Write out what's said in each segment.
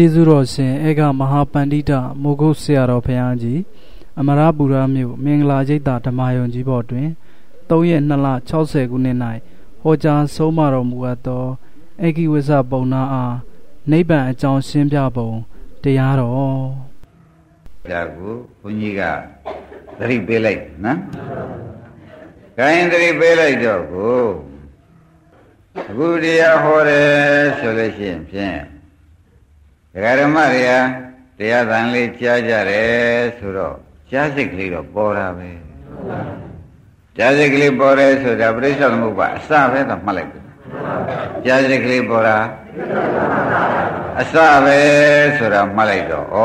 ကျေးဇူးတော်ရှင်ဧကမဟာပန္တိတမိုးကုတ်ဆရာတော်ဘုရားကြီးအမရပူရမြို့မင်္ဂလာကျိတ်တာဓမ္မယုံကြီးဘော်တွင်3ရက်2လ60ခုနှစ်၌ဟောကြားဆုံးမတော်မူအပ်သောဧကိဝိဇပုံနာအားနိဗ္ဗာန်အကြောင်းရှင်းပြပုံတရားတော်ဒါကိုဘုန်းကြီးကသတိပေးလိုက်နော်။ခိုင်းသတိပေးလိုက်တော့ကိုအခုတရားဟောတယ်ဆိုလို့ရှိရင်ဖြင့် ဒကာဓမ္မတွေကတရားသံလေးကြားကြတယ်ဆိုတော့ကြားစိတ်ကလေးတော့ပေါ်တာပဲကြားစိတ်ကလေးပေါ်တယ်ဆိုတာပြိဿသမုပ္ပါအစပဲတော့မှတ်လိုက်ပြီကြားစိတ်ကလေးပေါ်တာအစပဲဆိုတာမှတ်လိုက်တော့ဩ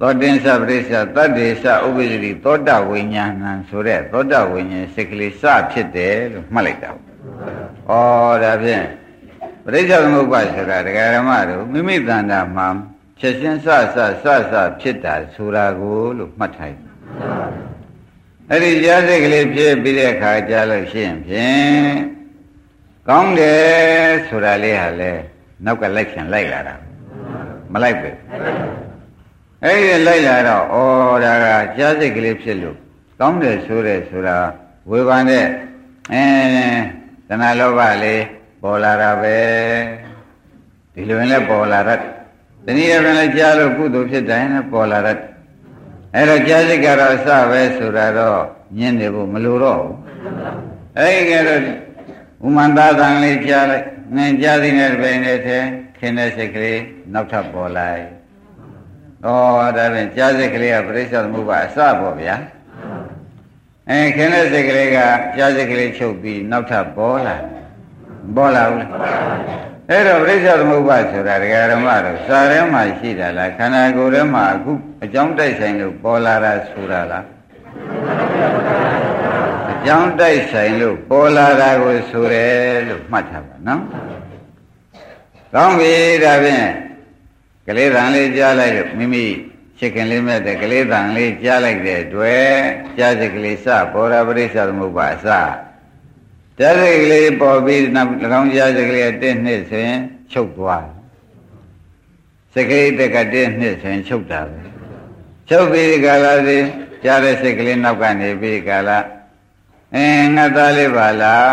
သောတင်္စပရိစ္ဆတတ္တေစဥပ္ပဇ္ဇိသောတဝိညာဏံဆိုတဲ့သောတဝိညာဉ်စိတ်ကလေးစဖြစ်တယ်လို့မှတ်လိုက်တာ။ဩဒါဖြင့် ပရိစ္ဆသမုပ္ပါဆိုတာဒကာရမတို့မိမိတဏ္ဍာမှာချက်ချင်းစစစစဖြစ်တာဆိုတာကိုလို့မှတ်ထားတယ်။အဲ့ဒီကြားစိတ်ကလေးဖြစ်ပြီးတဲ့အခါကြားလို့ရှိရင်ဖြင့်ကောင်းတယ်ဆိုတာလေးဟာလေနောက်ကလိုက်ခင်လိုက်လာတာမလိုက်ပဲအဲ့ဒီလိုက်လာတော့ဩဒါကကြားစိတ်ကလေးဖြစ်လို့ကောင်းတယ်ဆိုတဲ့ဆိုတာဝေဘာနဲ့အဲတဏှာလောဘလေး ပေါ်လာတာပဲဒီလိုရင်လည်းပေါ်လာတတ်တနည်းအားဖြင့်လည်းကြားလို့ကုသိုလ်ဖြစ်တိုင်းလည်းပေါ်လာတတ်အဲ့တော့ကြားစိတ်ကတော့အစပဲဆိုတာတော့ညင်းနေဖို့မလိုတော့ဘူးအဲ့ဒီကတော့ဥမန္တသံလေးကြားလိုက်ငင်ကြားသိတဲ့ပိန်နဲ့ထဲခင်းတဲ့စိတ်ကလေးနောက်ထပ်ပေါ်လိုက်ဩဒါဖြင့်ကြားစိတ်ကလေးကပြိဿသမုပ္ပါအစပေါ့ဗျာအဲခင်းတဲ့စိတ်ကလေးကကြားစိတ်ကလေးချုပ်ပြီးနောက်ထပ်ပေါ်လာ ပေါ်လာဘူးအဲ့တော့ပြိဿသမုပ္ပါဆိုတာဒကာဓမ္မတို့စာထဲမှာရှိတာလားခန္ဓာကိုယ်ထဲမှာအခုအကြောင်းတိုက်ဆိုင်လို့ပေါ်လာတာဆိုတာလားအကြောင်းတိုက်ဆိုင်လို့ပေါ်လာတာကိုဆိုတယ်လို့မှတ်ထားပါနော်ကောင်းပြီဒါဖြင့်ကလေးတန်လေးကြားလိုက်လို့မိမိချစ်ခင်လေးမဲ့တဲ့ကလေးတန်လေးကြားလိုက်တဲ့တွေ့ကြားစိတ်ကလေးစပေါ်ရာပရိစ္ဆသမုပ္ပါအစ ကြားစိတ်ကလေးပေါ်ပြီးနောက်၎င်းကြားစိတ်ကလေးတစ်နှစ်ဆိုရင်ချုပ်သွားစိတ်ကလေးတက်ကတစ်နှစ်ဆိုရင်ချုပ်တာပဲချုပ်ပြီးဒီကာလစီကြားတဲ့စိတ်ကလေးနောက်ကနေပြီးကာလအင်းငါသားလေးပါလား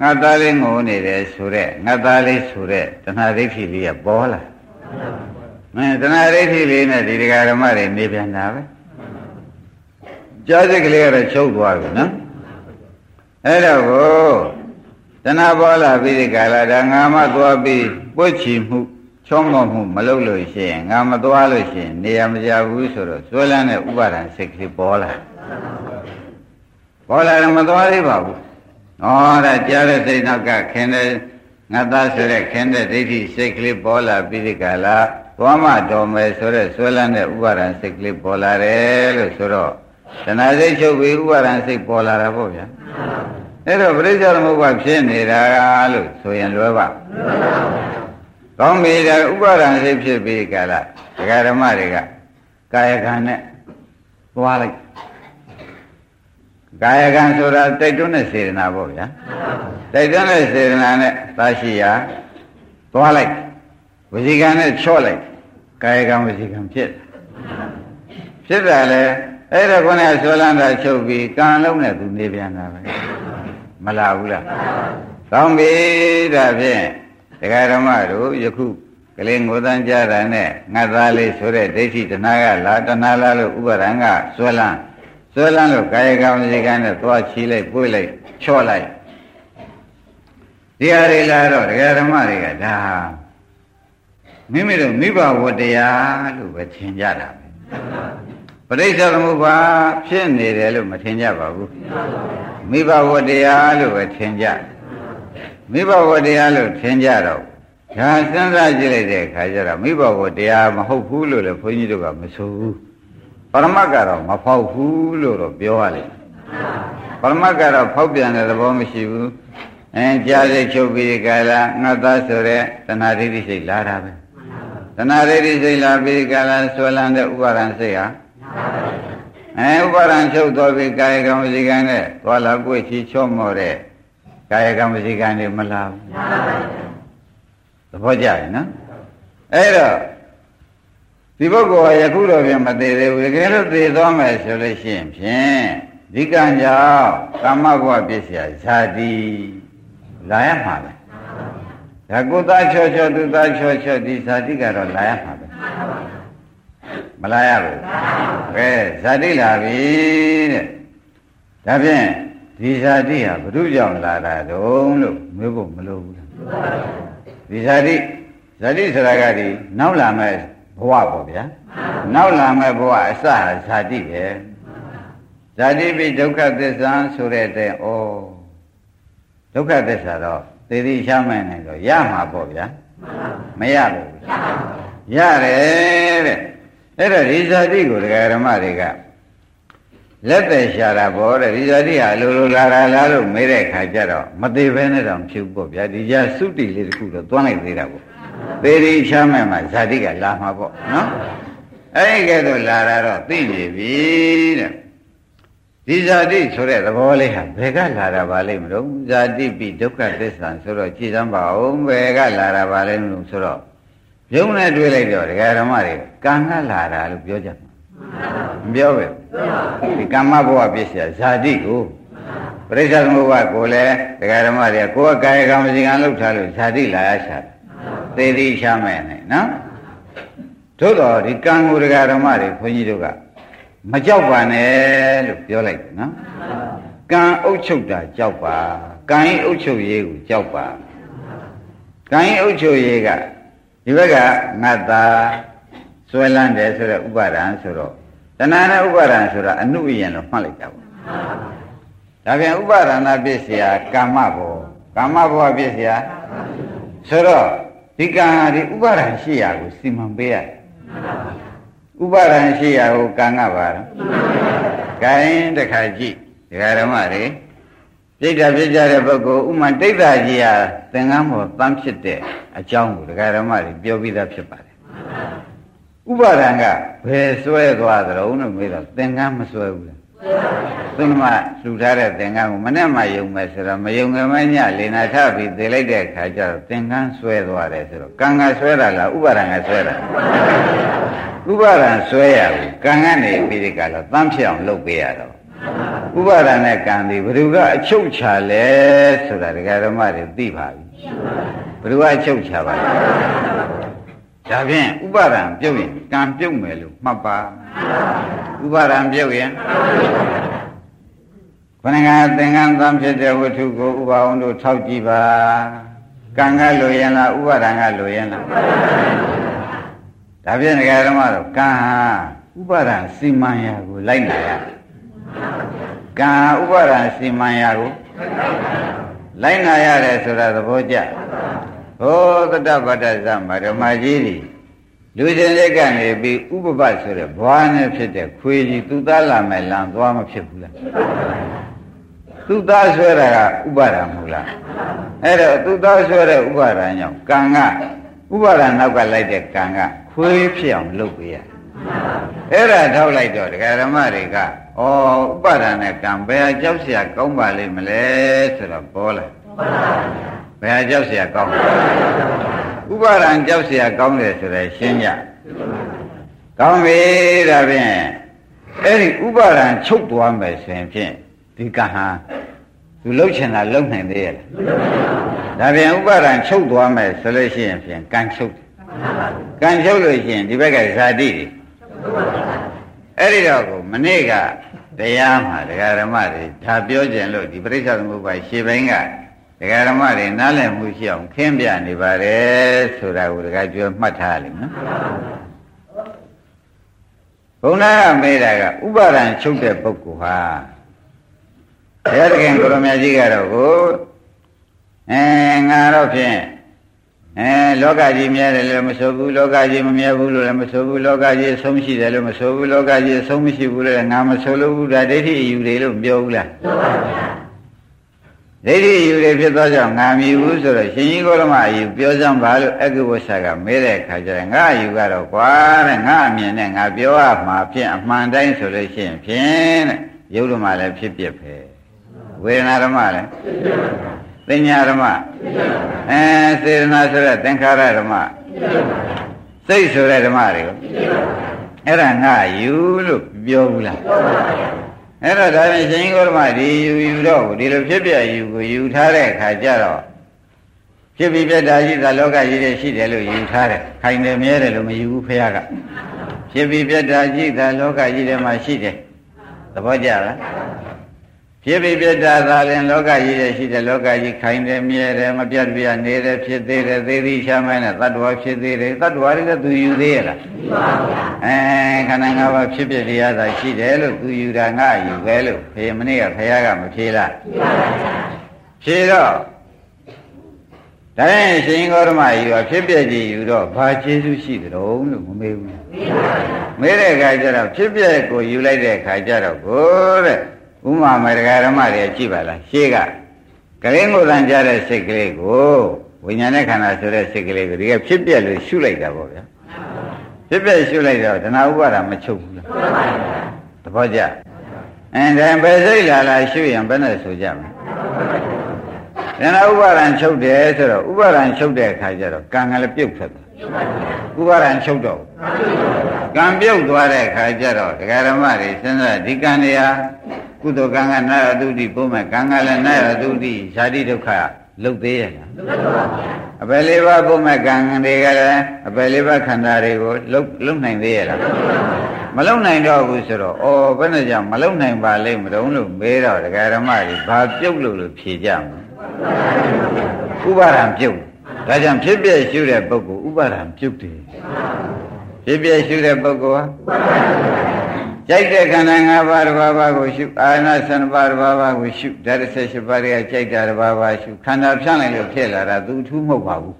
ငါသားလေးငိုနေတယ်ဆိုတဲ့ငါသားလေးဆိုတဲ့တဏှာဒိဋ္ဌိလေးကပေါ်လာမင်းတဏှာဒိဋ္ဌိလေးနဲ့ဒီတရားဓမ္မတွေနေပြန်တာပဲကြားစိတ်ကလေးကတော့ချုပ်သွားပြီနော် အဲ့တော့ကိုတဏှာပေါ်လာပြီးဒီကာလဒါငါမသွားပြီးပွက်ချီမှုချောမောမှုမလုပ်လို့ရှိရင်ငါမသွားလို့ရှိရင်နေရာမကြဘူးဆိုတော့ဇွဲလန်းတဲ့ဥပါဒံစိတ်ကလေးပေါ်လာပေါ်လာတယ်မသွားသေးပါဘူး။ဩဒါကြားတဲ့စိတ်နောက်ကခင်တဲ့ငါသားဆိုတဲ့ခင်တဲ့ဒိဋ္ဌိစိတ်ကလေးပေါ်လာပြီးဒီကလာသွားမတော်မယ်ဆိုတဲ့ဆွဲလန်းတဲ့ဥပါဒံစိတ်ကလေးပေါ်လာတယ်လို့ဆိုတော့ တဏှာစိတ်ချုပ်ပြီးဥပါဒံစိတ်ပေါ်လာတာပေါ့ဗျာ။အဲ့တော့ပရိစ္ဆေသမုပ္ပါဖြစ်နေတာလို့ဆိုရင်လွယ်ပါ။ကောင်းပြီဒါဥပါဒံစိတ်ဖြစ်ပြီးကလာဒကာဓမ္မတွေကကာယကံနဲ့သွားလိုက်ကာယကံဆိုတာတိုက်တွန်းတဲ့စေတနာပေါ့ဗျာတိုက်တွန်းတဲ့စေတနာနဲ့သာရှိရာသွားလိုက်ဝစီကံနဲ့ချော့လိုက်ကာယကံဝစီကံဖြစ်ဖြစ်တာလေ အဲ့ဒါခုနကဆွဲလန်းတာချုပ်ပြီးကံလုံးနဲ့သူနေပြန်တာပဲမလာဘူးလားကောင်းပြီဒါဖြင့်ဒကာဓမ္မတို့ယခုကလေးငိုတန်းကြတာနဲ့ငါသားလေးဆိုတဲ့ဒိဋ္ဌိတဏှာကလာတဏှာလာလို့ဥပါဒံကဆွဲလန်းဆွဲလန်းလို့ကာယကံစိကံနဲ့သွားချီလိုက်ပွေးလိုက်ချော့လိုက်ဒီဟာတွေလာတော့ဒကာဓမ္မတွေကဒါမိမိတို့မိဘဝတရားလို့ပဲထင်ကြတာပဲ ပရိစ္ဆေသမုပ္ပါဖြစ်နေတယ်လို့မထင်ကြပါဘူးမိဘဝတရားလို့ပဲထင်ကြမိဘဝတရားလို့ထင်ကြတော့ဒါစဉ်းစားကြည့်လိုက်တဲ့အခါကျတော့မိဘဝတရားမဟုတ်ဘူးလို့လည်းဘုန်းကြီးတို့ကမဆိုဘူးပရမတ်ကတော့မဖောက်ဘူးလို့တော့ပြောရလိမ့်ပရမတ်ကတော့ဖောက်ပြန်တဲ့သဘောမရှိဘူးအဲကြားစိတ်ချုပ်ပြီးကြလားငါသားဆိုတဲ့တဏှာဒိဋ္ဌိစိတ်လာတာပဲတဏှာဒိဋ္ဌိစိတ်လာပြီးကြလားဆွဲလန်းတဲ့ဥပါဒံစိတ်ဟာ အဲဥပါဒံချုပ်တော်ပြီးကာယကံဝစီကံနဲ့သွားလာကိုယ်ချီချော့မော့တဲ့ကာယကံဝစီကံတွေမလာဘူးသဘောကျရဲ့နော်အဲ့တော့ဒီပုဂ္ဂိုလ်ကယခုတော့ပြန်မသေးသေးဘူးတကယ်လို့သေသွားမယ်ဆိုလို့ရှိရင်ဖြင့်ဒီကံကြောင့်ကာမဘဝပြည့်စရာဇာတိလာရမှာပဲဒါကိုသားချောချောသူသားချောချောဒီဇာတိကတော့လာရမှာပဲ မလာရဘူးကဲဇာတိလာပြီတဲ့ဒါဖြင့်ဒီဇာတိဟာဘု து ကြောင့်လာတာတုံးလို့မေးဖို့မလိုဘူးလားဒီဇာတိဇာတိဆိုတာကဒီနောက်လာမဲ့ဘဝပေါ့ဗျာနောက်လာမဲ့ဘဝအစဟာဇာတိပဲဇာတိပိဒုက္ခသစ္စာဆိုတဲ့တဲ့ဩဒုက္ခသစ္စာတော့သေတိရှားမဲ့နေတော့ရမှာပေါ့ဗျာမရဘူးရတယ်တဲ့ အဲ့တော့ဒီဇာတိကိုဒကာရမတွေကလက်သက်ရှာတာပေါ့တဲ့ဒီဇာတိဟာလိုလိုလာလာလားလို့မေးတဲ့ခါကျတော့မသေးဘဲနဲ့တော့ဖြူပေါ့ဗျာဒီကြသုတိလေးတစ်ခုတော့သွားလိုက်သေးတာပေါ့သေတိရှားမဲ့မှာဇာတိကလာမှာပေါ့နော်အဲ့ဒီကဲတော့လာတာတော့သိနေပြီတဲ့ဒီဇာတိဆိုတဲ့သဘောလေးဟာဘယ်ကလာတာပါလိမ့်မလို့ဇာတိပိဒုက္ခသစ္စာဆိုတော့ကြည်စမ်းပါအောင်ဘယ်ကလာတာပါလိမ့်မလို့ဆိုတော့ ယုံနဲ့တွေ့လိုက်တော့ဒကာဓမ္မတွေကံကလာတာလို့ပြောကြမှာမပြောပဲဒီကမ္မဘဝပြည့်စရာဇာတိကိုပရိစ္ဆေသမုပ္ပါကိုလည်းဒကာဓမ္မတွေကကိုယ်ကကာယကံမစီကံလုပ်ထားလို့ဇာတိလာရရှာတယ်သေတိရှာမယ်နဲ့နော်သို့တော်ဒီကံကိုဒကာဓမ္မတွေခွန်ကြီးတို့ကမကြောက်ပါနဲ့လို့ပြောလိုက်တယ်နော်ကံအုပ်ချုပ်တာကြောက်ပါကံရင်အုပ်ချုပ်ရေးကိုကြောက်ပါကံရင်အုပ်ချုပ်ရေးက ဒီဘက်ကငါသာဆွဲလန်းတယ်ဆိုတော့ဥပါဒံဆိုတော့တဏှာနဲ့ဥပါဒံဆိုတာအနုယင်လို့မှတ်လိုက်တာပေါ့ဒါပြန်ဥပါဒနာပြည့်စရာကာမဘောကာမဘောပြည့်စရာဆိုတော့ဒီကံဟာဒီဥပါဒံရှိရာကိုစီမံပေးရတယ်ဥပါဒံရှိရာကိုကံကပါတော့ဂိုင်းတခါကြည့်ဒကာဓမ္မတွေ ပြိတ္တာဖြစ်ကြတဲ့ပုဂ္ဂိုလ်ဥမာတိတ်တာကြီးဟာသင်္ကန်းပေါ်တန်းဖြစ်တဲ့အကြောင်းကိုဒကာဓမ္မတွေပြောပြီးသားဖြစ်ပါတယ်ဥပါဒံကဘယ်ဆွဲသွားသလဲလို့မေးတော့သင်္ကန်းမဆွဲဘူးလားသုနမလှူထားတဲ့သင်္ကန်းကိုမနဲ့မှယုံမယ်ဆိုတော့မယုံငယ်မညလေနာထပြီးသေလိုက်တဲ့အခါကျတော့သင်္ကန်းဆွဲသွားတယ်ဆိုတော့ကံကဆွဲတာလားဥပါဒံကဆွဲတာဥပါဒံဆွဲရဘူးကံကနေပြီးဒီကလာတန်းဖြစ်အောင်လုပ်ပေးရတော့ ဥပါဒံနဲ့ကံဒီဘ누구ကအချုပ်ချလဲဆိုတာဒကာဓမ္မတွေသိပါပြီဘ누구ကအချုပ်ချပါလဲဒါဖြင့်ဥပါဒံပြုတ်ရင်ကံပြုတ်မယ်လို့မှတ်ပါဥပါဒံပြုတ်ရင်ခဏကသင်္ကန်းသံဖြစ်တဲ့ဝတ္ထုကိုဥပါအောင်တို့ထောက်ကြည့်ပါကံကလိုရင်လားဥပါဒံကလိုရင်လားဒါဖြင့်ဒကာဓမ္မတို့ကံဟာဥပါဒံစီမံရာကိုလိုက်နာရ ကံဥပါဒံစီမံရာကိုလိုက်နာရတယ်ဆိုတာသဘောကျဟောတတပတ္တသမဓမ္မကြီးတွေလူရှင်လက်ကနေပြီးဥပပတ်ဆိုတဲ့ဘွားနဲ့ဖြစ်တဲ့ခွေးကြီးသူသားလာမယ်လမ်းသွားမဖြစ်ဘူးလားသူသားဆွဲတာကဥပါဒံမဟုတ်လားအဲ့တော့သူသားဆွဲတဲ့ဥပါဒံကြောင့်ကံကဥပါဒံနောက်ကလိုက်တဲ့ကံကခွေးဖြစ်အောင်လုပ်ပေးရ အဲ့ဒါထောက်လိုက်တော့ဒကာဓမ္မတွေကဩဥပါဒံနဲ့ကံဘယ်အကြောက်เสียကောင်းပါလိမ့်မလဲဆိုတော့ပေါ်လာဘယ်အကြောက်เสียကောင်းဥပါဒံကြောက်เสียကောင်းတယ်ဆိုတော့ရှင်းကြကောင်းပြီဒါဖြင့်အဲ့ဒီဥပါဒံချုပ်သွားမယ်ဆိုရင်ဖြင့်ဒီကဟာသူလှုပ်ချင်တာလှုပ်နိုင်သေးရဲ့ဒါပြန်ဥပါဒံချုပ်သွားမယ်ဆိုလို့ရှိရင်ဖြင့်ကံချုပ်တယ်ကံချုပ်လို့ရှိရင်ဒီဘက်ကဇာတိတွေ အဲ့ဒီတော့ကိုမနေ့ကတရားမှာဒကာဓမ္မတွေဒါပြောကြင်လို့ဒီပရိစ္ဆေသမုပ္ပါရှေ့ပိုင်းကဒကာဓမ္မတွေနားလည်မှုရှိအောင်ခင်းပြနေပါတယ်ဆိုတာကိုဒကာပြောမှတ်ထားလိမ့်မယ်ဘုန်းနာကမေးတာကဥပါဒံချုပ်တဲ့ပုဂ္ဂိုလ်ဟာဘုရားသခင်ကိုရမကြီးကတော့ကိုအဲငါတော့ဖြင့် အဲလောကကြီးမြဲတယ်လို့မဆိုဘူးလောကကြီးမမြဲဘူးလို့လည်းမဆိုဘူးလောကကြီးအဆုံးရှိတယ်လို့မဆိုဘူးလောကကြီးအဆုံးမရှိဘူးလို့လည်းငါမဆိုလို့ဘူးဒါဒိဋ္ဌိအယူတွေလို့ပြောဘူးလားပြောပါဗျာဒိဋ္ဌိအယူတွေဖြစ်သောကြောင့်ငါမြည်ဘူးဆိုတော့ရှင်ကြီးကိုရမအယူပြောစမ်းပါလို့အကုဝဆာကမဲတဲ့အခါကျရင်ငါအယူကတော့ကွာတဲ့ငါအမြင်နဲ့ငါပြောရမှာဖြင့်အမှန်တိုင်းဆိုလို့ရှိရင်ဖြင့်တဲ့ယုတ်ဓမ္မလည်းဖြစ်ဖြစ်ပဲဝေဒနာဓမ္မလည်း သင်ညာဓမ္မအဲစေတနာဆိုတဲ့သင်္ခါရဓမ္မစိတ်ဆိုတဲ့ဓမ္မတွေကိုအဲ့ဒါငါယူလို့ပြောဘူးလားအဲ့တော့ဒါပြင်ရှင်ဂေါရမဒီယူယူတော့ဒီလိုဖြစ်ပြယူကိုယူထားတဲ့အခါကျတော့ဖြစ်ပြီးပြတ်တာရှိတာလောကကြီးတဲ့ရှိတယ်လို့ယူထားတယ်ခိုင်တယ်မြဲတယ်လို့မယူဘူးဖះကဖြစ်ပြီးပြတ်တာရှိတာလောကကြီးထဲမှာရှိတယ်သဘောကျလား ဖြစ်ပြီးပြတ်တာသာရင်လောကကြီးရဲ့ရှိတဲ့လောကကြီးခိုင်တယ်မြဲတယ်မပြတ်ပြတ်နေတယ်ဖြစ်သေးတယ်သေသည်ချမ်းမဲနဲ့တတ္တဝါဖြစ်သေးတယ်တတ္တဝါတွေကသူယူသေးရလားယူပါဗျာအဲခန္ဓာ၅ပါးဖြစ်ဖြစ်တရားသာရှိတယ်လို့သူယူတာငါယူပဲလို့ဖေမနေ့ကဖခင်ကမဖြေလားယူပါဗျာဖြေတော့ဒါရင်ရှင်ဂေါရမယူကဖြစ်ပြကြီးယူတော့ဘာကျေးဇူးရှိကြုံလို့မမေးဘူးမေးတဲ့အခါကျတော့ဖြစ်ပြကိုယူလိုက်တဲ့အခါကျတော့ကိုတဲ့ ဥမာမေတ္တဓမ္မတွေကြည့်ပါလားရှေးကကလေးကိုယ်တန်ကြတဲ့စိတ်ကလေးကိုဝိညာဉ်နဲ့ခန္ဓာဆိုတဲ့စိတ်ကလေးကိုဒီကဖြစ်ပြလို့ရှုလိုက်တာပေါ့ဗျာဖြစ်ပြရှုလိုက်တော့တဏှာဥပါဒမချုပ်ဘူးလားသဘောကျအဲဒါဘယ်စိတ်လာလာရှုရင်ဘယ်နဲ့ဆိုကြမလဲတဏှာဥပါဒံချုပ်တယ်ဆိုတော့ဥပါဒံချုပ်တဲ့အခါကျတော့ကံကလည်းပြုတ်ထွက်တယ်ဥပါဒံချုပ်တော့ကံပြုတ်သွားတဲ့အခါကျတော့ဒကာဓမ္မတွေစဉ်းစားဒီကံတွေဟာ ကုသိုလ်ကံကနာရတုတိပုံမဲ့ကံကလည်းနာရတုတိဇာတိဒုက္ခလုတ်သေးရဲ့လားအပယ်လေးပါးပုံမဲ့ကံတွေကလည်းအပယ်လေးပါးခန္ဓာတွေကိုလုတ်လုတ်နိုင်သေးရဲ့လားမလုံနိုင်တော့ဘူးဆိုတော့ဩဘယ်နဲ့ကြောင့်မလုံနိုင်ပါလိမ့်မတုံးလို့မေးတော့ဒကာဓမ္မတွေဘာပြုတ်လို့လို့ဖြေကြမလဲဥပါဒံပြုတ်ဒါကြောင့်ဖြစ်ပြရှုတဲ့ပုဂ္ဂိုလ်ဥပါဒံပြုတ်တယ်ဖြစ်ပြရှုတဲ့ပုဂ္ဂိုလ်ဟာ ကြိုက်တဲ့ခန္ဓာ၅ပါးတစ်ပါးပါးကိုရှုအာရဏ7ပါးတစ်ပါးပါးကိုရှုဓာတ်18ပါးတွေကကြိုက်တာတစ်ပါးပါးရှုခန္ဓာဖြန့်လိုက်လို့ဖြစ်လာတာသူထူးမဟုတ်ပါဘူး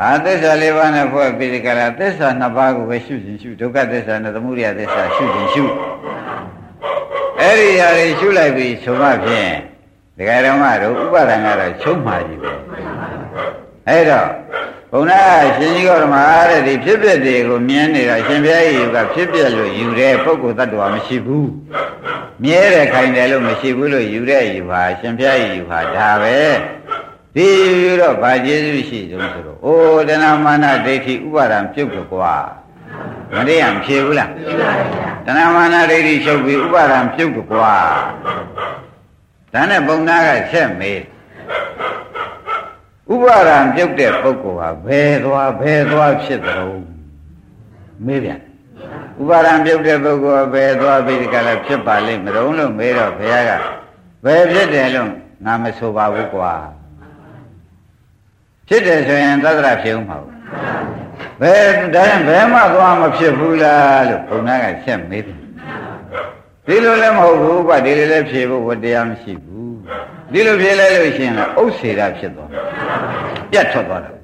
အာသစ္စာ၄ပါးနဲ့ဖွဲ့ပြီးဒီကရာသစ္စာ၂ပါးကိုပဲရှုခြင်းရှုဒုက္ခသစ္စာနဲ့သမုဒယသစ္စာရှုခြင်းရှုအဲ့ဒီຢာတွေရှုလိုက်ပြီးဆိုမှဖြင့်ဒကာဓမ္မတို့ဥပါဒံကတော့ချုပ်မှာကြီးပဲ အဲ့တော့ဘုံနာရှင်ကြီးတော်မှာတဲ့ဒီဖြစ်ပျက်တွေကိုမြင်နေတာရှင်ဘုရားကြီးကဖြစ်ပျက်လို့ယူတဲ့ပုဂ္ဂိုလ်တ attva မရှိဘူးမြဲတယ်ခိုင်တယ်လို့မရှိဘူးလို့ယူတဲ့ယူဟာရှင်ဘုရားကြီးယူဟာဒါပဲဒီယူတော့ဗာကျေးဇူးရှိဆုံးဆိုတော့အိုးတဏမာနဒိဋ္ဌိဥပါဒံပြုတ်ကြကွာမတည့်ရမဖြေဘူးလားတဏမာနဒိဋ္ဌိချုပ်ပြီးဥပါဒံပြုတ်ကြကွာဒါနဲ့ဘုံနာကဆက်မေး ဥပါဒံပြုတ်တဲ့ပုဂ္ဂိုလ်ဟာဘယ်သွားဘယ်သွားဖြစ်သလဲမေးပြန်ဥပါဒံပြုတ်တဲ့ပုဂ္ဂိုလ်ဟာဘယ်သွားပြီးဒီကလည်းဖြစ်ပါလိမ့်မလို့လို့မေးတော့ဘုရားကဘယ်ဖြစ်တယ်လို့ငါမဆိုပါဘူးကွာဖြစ်တယ်ဆိုရင်သတ္တရဖြစ်ဦးမှာဘူးဘယ်ဒါရင်ဘယ်မှသွားမဖြစ်ဘူးလားလို့ဘုရားကချက်မေးတယ်ဒီလိုလည်းမဟုတ်ဘူးကွာဒီလိုလည်းဖြေဖို့တရားမရှိဘူး ဒီလိုဖြေလိုက်လို့ရှိရင်လည်းဥစ္စေတာဖြစ်သွားပြတ်ထွက်သွားတယ်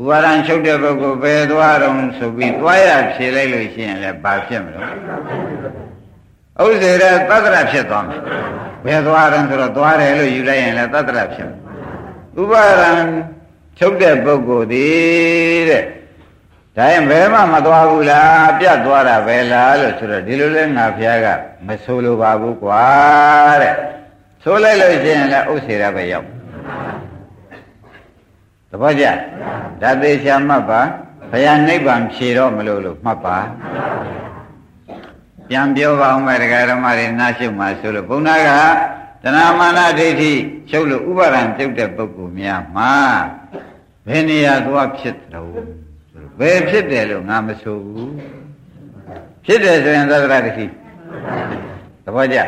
ဥပါဒံချုပ်တဲ့ပုဂ္ဂိုလ်ဘယ်သွားတော့ဆိုပြီးသွားရဖြေလိုက်လို့ရှိရင်လည်းဘာဖြစ်မလို့ဥစ္စေရသတ္တရဖြစ်သွားမယ်ဘယ်သွားတယ်ဆိုတော့သွားတယ်လို့ယူလိုက်ရင်လည်းသတ္တရဖြစ်မယ်ဥပါဒံချုပ်တဲ့ပုဂ္ဂိုလ်ဒီတဲ့ဒါရင်ဘယ်မှမသွားဘူးလားပြတ်သွားတာပဲလားလို့ဆိုတော့ဒီလိုလဲငါဖះကမဆိုလိုပါဘူးကွာတဲ့ ဆိုလိုက်လို့ရှိရင်လည်းဥစ္စေရပဲရောက်သဘောကျဒါသေးချာမှတ်ပါဘုရားနိဗ္ဗာန်ဖြေတော့မလို့လို့မှတ်ပါပြန်ပြောပါအောင်မယ်တရားဓမ္မတွေနားရှုမှဆိုလို့ဘုန်းသားကတဏမာနဒိဋ္ဌိချုပ်လို့ဥပါဒံပြုတ်တဲ့ပုဂ္ဂိုလ်များမှာဘယ်နေရာသွားဖြစ်တော့ဘယ်ဖြစ်တယ်လို့ငါမဆိုဘူးဖြစ်တယ်ဆိုရင်သဒ္ဒရတတိသဘောကျ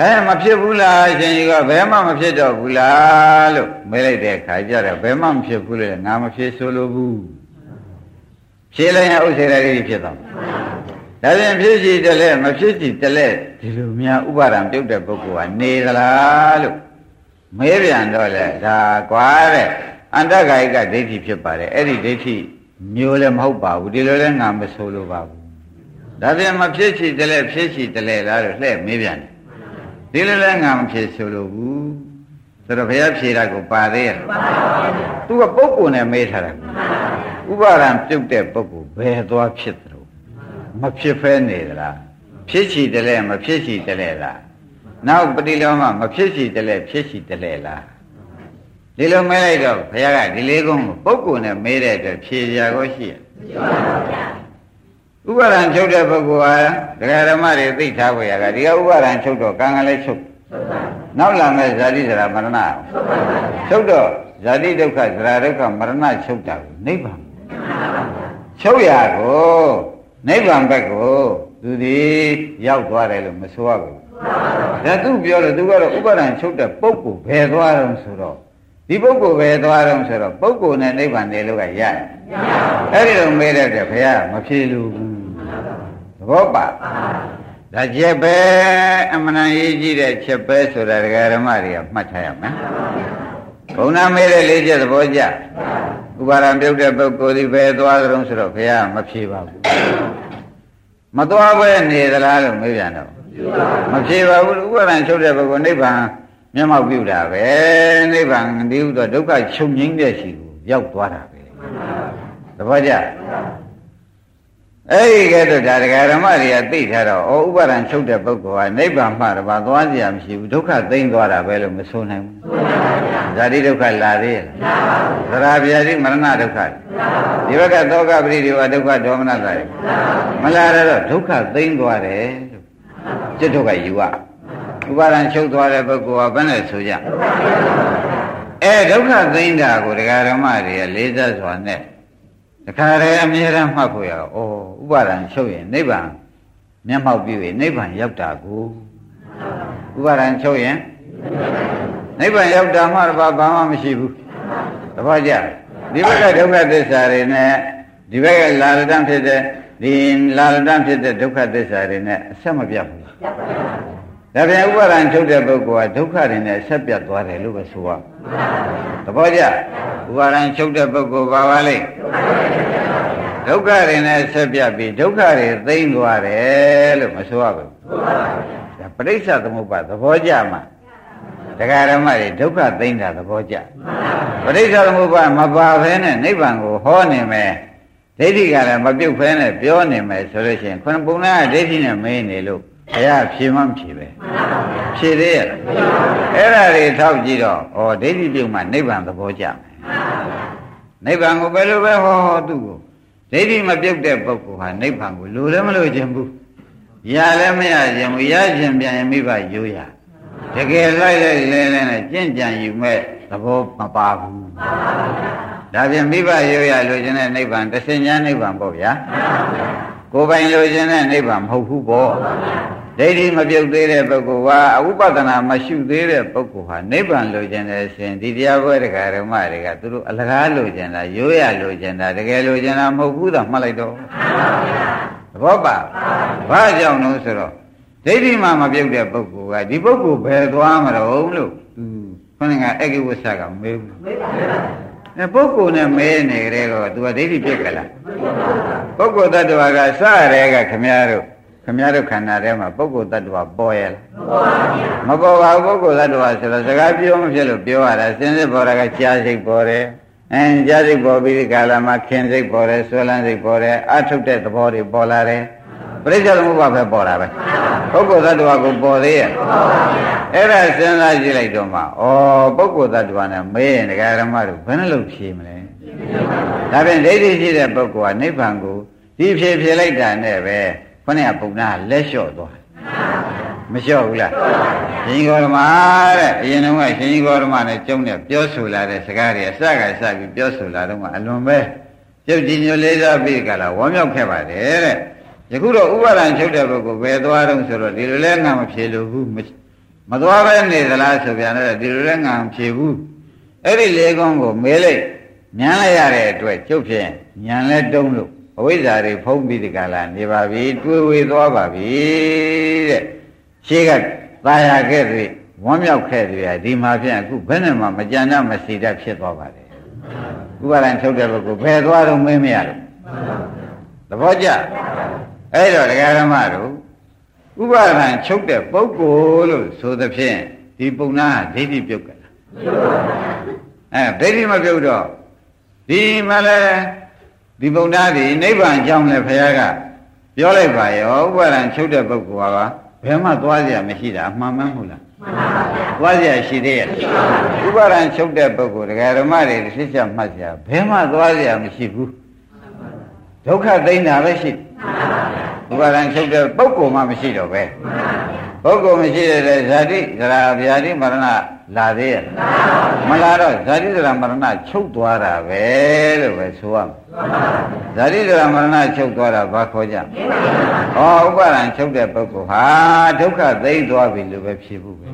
အဲမဖြစ်ဘူးလားရှင်ကြီးကဘယ်မှမဖြစ်တော့ဘူးလားလို့မေးလိုက်တဲ့အခါကျတော့ဘယ်မှမဖြစ်ဘူးလေငါမဖြစ်ဆိုလိုဘူးဖြေလိုက်ရင်ဥစ္စေရတိဖြစ်သွားဒါပြန်ဖြစ်စီတလဲမဖြစ်စီတလဲဒီလိုများဥပါဒံပြုတ်တဲ့ပုဂ္ဂိုလ်ကနေသလားလို့မေးပြန်တော့လေဒါကွာတဲ့အန္တဂါယကဒိဋ္ဌိဖြစ်ပါတယ်အဲ့ဒီဒိဋ္ဌိမျိုးလည်းမဟုတ်ပါဘူးဒီလိုလည်းငါမဆိုလိုပါဘူးဒါပြန်မဖြစ်စီတလဲဖြစ်စီတလဲလားလို့လှည့်မေးပြန်တယ် ဒီလိုလည်းငါမဖြစ်ဆိုလိုဘူးဆိုတော့ဘုရားဖြေတာကိုပါသေးရဲ့ပါပါသူကပုဂ္ဂိုလ်နဲ့မေးထားတာဥပါဒံပြုတ်တဲ့ပုဂ္ဂိုလ်ဘယ်သွားဖြစ်တယ်မဖြစ်ဖဲနေသလားဖြစ်ချီတလဲမဖြစ်ချီတလဲလားနောက်ပฏิလောမမဖြစ်ချီတလဲဖြစ်ချီတလဲလားဒီလိုမဲလိုက်တော့ဘုရားကဒီလေးကုန်းကိုပုဂ္ဂိုလ်နဲ့မဲတဲ့အတွက်ဖြေရကိုရှိရ ဥပါဒံချုပ်တဲ့ပုဂ္ဂိုလ်ဟာဒကာဓမ္မတွေသိထားဖို့ရကဒီကဥပါဒံချုပ်တော့ကံကလည်းချုပ်နောက်လာမဲ့ဇာတိဇရာမရဏချုပ်တော့ဇာတိဒုက္ခဇရာဒုက္ခမရဏချုပ်တာကိုနိဗ္ဗာန်ချုပ်ရကိုနိဗ္ဗာန်ဘက်ကိုသူဒီရောက်သွားတယ်လို့မဆိုရဘူးဒါသူပြောလို့သူကတော့ဥပါဒံချုပ်တဲ့ပုဂ္ဂိုလ်ဘယ်သွားတော့ဆိုတော့ဒီပုဂ္ဂိုလ်ပဲသွားတော့ဆိုတော့ပုဂ္ဂိုလ်နဲ့နိဗ္ဗာန်နေလို့ကရတယ်အဲ့ဒီလိုမေးတဲ့အတွက်ဘုရားမဖြေလို့ဘူးသ ဘောပါဒါချက်ပဲအမှန်တန်ရေးကြည့်တဲ့ချက်ပဲဆိုတာဒကာဓမ္မတွေကမှတ်ထားရမယ်ဘုံနာမေးတဲ့လေးချက်သဘောကျဥပါဒံပြုတ်တဲ့ပုဂ္ဂိုလ်ဒီပဲသွားကြုံဆိုတော့ဘုရားမဖြေပါဘူးမသွားပဲနေသလားလို့မေးပြန်တော့မဖြေပါဘူးဥပါဒံချုပ်တဲ့ပုဂ္ဂိုလ်နိဗ္ဗာန်မျက်မှောက်ပြုတာပဲနိဗ္ဗာန်ဒီဥသောဒုက္ခချုပ်ငြိမ်းတဲ့ရှိကိုရောက်သွားတာပဲသဘောကျ အဲ့ဒီကဲတော့ဒါဒကာဓမ္မတွေကသိထားတော့ဩဥပါဒံချုပ်တဲ့ပုဂ္ဂိုလ်ဟာနိဗ္ဗာန်မှတပါသွားစရာမရှိဘူးဒုက္ခသိမ့်သွားတာပဲလို့မဆိုနိုင်ဘူးဇာတိဒုက္ခလာသေးရဲ့သရဗျာတိမရဏဒုက္ခဒီဘက်ကသောကပရိဒီဝဒုက္ခဒေါမနတာမလာတော့ဒုက္ခသိမ့်သွားတယ်လို့จิตဒုက္ခယူရဥပါဒံချုပ်သွားတဲ့ပုဂ္ဂိုလ်ကဘယ်နဲ့ဆိုကြအဲဒုက္ခသိမ့်တာကိုဒကာဓမ္မတွေကလေးစားစွာနဲ့ တခါတည်းအမြဲတမ်းမှတ်ဖို့ရတော့ဩဥပါဒံချုပ်ရင်နိဗ္ဗာန်မျက်မှောက်ပြုရင်နိဗ္ဗာန်ရောက်တာကိုဥပါဒံချုပ်ရင်နိဗ္ဗာန်ရောက်တာမှဘာဘာမှမရှိဘူးတပည့်ကြဒီဘက်ကဒုက္ခသစ္စာတွေနဲ့ဒီဘက်ကလာရတံဖြစ်တဲ့ဒီလာရတံဖြစ်တဲ့ဒုက္ခသစ္စာတွေနဲ့အဆက်မပြတ်ဘူး ဒါပြန်ဥပါဒံချုပ်တဲ့ပုဂ္ဂိုလ်ကဒုက္ခတွေနဲ့ဆက်ပြတ်သွားတယ်လို့ပဲဆိုရသဘောကျဥပါဒံချုပ်တဲ့ပုဂ္ဂိုလ်ပါပါလိမ့်ဒုက္ခတွေနဲ့ဆက်ပြတ်ပြီးဒုက္ခတွေသိမ့်သွားတယ်လို့မဆိုရဘူးဒါပရိစ္ဆသမုပ္ပါသဘောကျမှာတရားဓမ္မတွေဒုက္ခသိမ့်တာသဘောကျပရိစ္ဆသမုပ္ပါမပါဘဲနဲ့နိဗ္ဗာန်ကိုဟောနေမယ်ဒိဋ္ဌိကလည်းမပြုတ်ဖဲနဲ့ပြောနေမယ်ဆိုလို့ရှိရင်ခုနပုံနာဒိဋ္ဌိနဲ့မေးနေလို့ ဘုရားဖြေမှမဖြေပဲဖြေသေးရဲ့အဲ့ဒါတွေထောက်ကြည့်တော့ဩဒိဋ္ဌိပြုတ်မှနိဗ္ဗာန်သဘောကျမယ်နိဗ္ဗာန်ကိုဘယ်လိုပဲဟောဟောသူ့ကိုဒိဋ္ဌိမပြုတ်တဲ့ပုဂ္ဂိုလ်ဟာနိဗ္ဗာန်ကိုလိုလည်းမလိုခြင်းဘူးရလည်းမရခြင်းဘူးရခြင်းပြန်ရင်မိဘရိုးရတကယ်လိုက်လိုက်လဲလဲနဲ့ကြင့်ကြံယူမဲ့သဘောမပါဘူးဒါပြန်မိဘရိုးရလိုခြင်းတဲ့နိဗ္ဗာန်တဆင်ညာနိဗ္ဗာန်ပေါ့ဗျာကိုယ်ပိုင်လိုခြင်းတဲ့နိဗ္ဗာန်မဟုတ်ဘူးပေါ့ ဒိဋ္ဌိမပြုတ်သေးတဲ့ပုဂ္ဂိုလ်ဟာအဥပဒနာမရှိသေးတဲ့ပုဂ္ဂိုလ်ဟာနိဗ္ဗာန်လိုချင်တဲ့ရှင်ဒီတရားပွဲတရားဓမ္မတွေကသူတို့အလကားလိုချင်တာရိုးရလိုချင်တာတကယ်လိုချင်တာမဟုတ်ဘူးသာမှတ်လိုက်တော့သဘောပါဘာကြောင့်လို့ဆိုတော့ဒိဋ္ဌိမှမပြုတ်တဲ့ပုဂ္ဂိုလ်ကဒီပုဂ္ဂိုလ်ဘယ်သွားမလို့လို့သူခொနကအကိဝဆကမေးဘူးမေးပါဘူးအဲပုဂ္ဂိုလ်နဲ့မဲနေကြတဲ့ကောသူကဒိဋ္ဌိပြက်ကလားပုဂ္ဂိုလ်တ attva ကစရဲကခမည်းတော် ခမည်းတော်ခန္ဓာထဲမှာပုဂ္ဂိုလ်တ attva ပေါ်ရလားမပေါ်ပါဘူးပုဂ္ဂိုလ်တ attva ဆိုတော့စကားပြောမဖြစ်လို့ပြောရတာစင်စစ်ပေါ်တာကကြားစိတ်ပေါ်တယ်အဲကြားစိတ်ပေါ်ပြီးဒီကာလမှာခင်စိတ်ပေါ်တယ်ဆွဲလန်းစိတ်ပေါ်တယ်အထုတ်တဲ့သဘောတွေပေါ်လာတယ်ပရိစ္ဆေသမုပ္ပါပဲပေါ်တာပဲပုဂ္ဂိုလ်သတ္တဝါကိုပေါ်သေးရဲ့အဲ့ဒါစဉ်းစားကြည့်လိုက်တော့မှဩပုဂ္ဂိုလ်သတ္တဝါနဲ့မေးရင်ဒကာရမတို့ဘယ်နှလို့ဖြေမလဲဒါဖြင့်ဒိဋ္ဌိရှိတဲ့ပုဂ္ဂိုလ်ကနိဗ္ဗာန်ကိုဒီဖြေဖြေလိုက်တာနဲ့ပဲ ခொနဲ့ပုံနာလက်လျှော့သွားမလျှော့ဘူးလားရှင်ဂေါရမတဲ့အရင်တုန်းကရှင်ဂေါရမနဲ့ကျုံနဲ့ပြောဆိုလာတဲ့စကားတွေအစကစပြီးပြောဆိုလာတော့မှအလွန်ပဲကျုပ်ကြည်ညိုလေးစားပြီးကြလားဝမ်းမြောက်ခဲ့ပါတယ်တဲ့ယခုတော့ဥပါဒံချုပ်တဲ့ပုဂ္ဂိုလ်ဘယ်သွားတော့ဆိုတော့ဒီလိုလဲငါမဖြေလို့ဘူးမသွားပဲနေသလားဆိုပြန်တော့ဒီလိုလဲငါမဖြေဘူးအဲ့ဒီလေကုန်းကိုမေးလိုက်ညံလိုက်ရတဲ့အတွက်ကျုပ်ဖြင့်ညံလဲတုံးလို့ အဝိဇ္ဇာတွေဖုံးပြီးဒီကလာနေပါပြီတွေးဝေသွားပါပြီတဲ့ရှေးကသာယာခဲ့သည်ဝမ်းမြောက်ခဲ့သည်ဒီမှာဖြင့်အခုဘယ်နဲ့မှမကြံတော့မစီတတ်ဖြစ်သွားပါတယ်ဥပါဒံထုတ်တဲ့ပုဂ္ဂိုလ်ဘယ်သွားတော့မင်းမရလို့သဘောကျအဲ့တော့ဒကာဓမ္မတို့ဥပါဒံချုပ်တဲ့ပုဂ္ဂိုလ်လို့ဆိုသဖြင့်ဒီပုံနာဒိဋ္ဌိပြုတ်ကြလားအဲဒိဋ္ဌိမပြုတ်တော့ဒီမှာလဲ ဒီပုံနာဒီနိဗ္ဗာန်အကြောင်းလဲဘုရားကပြောလိုက်ပါရောဥပါဒံချုပ်တဲ့ပုဂ္ဂိုလ်ကဘယ်မှသွားကြမရှိတာအမှန်မှန်းမဟုတ်လား သွားเสียရှိသေးရဲ့ဥပါဒံချုပ်တဲ့ပုဂ္ဂိုလ်ဒကာဓမ္မတွေသိချမှတ်เสียဘယ်မှသွားเสียမရှိဘူးဒုက္ခသိမ်းတာပဲရှိဥပါဒံချုပ်တဲ့ပုဂ္ဂိုလ်မှမရှိတော့ပဲပုဂ္ဂိုလ်မရှိတဲ့ဇာတိဇရာဗျာတိမရဏ လာသေးရဲ့မလာတော့ဇာတိဇရာမရဏချုပ်သွားတာပဲလို့ပဲဆိုရမယ်ဇာတိဇရာမရဏချုပ်သွားတာဘာခေါ်ကြဩဥပါဒံချုပ်တဲ့ပုဂ္ဂိုလ်ဟာဒုက္ခသိမ်းသွားပြီလို့ပဲဖြေဖို့ပဲ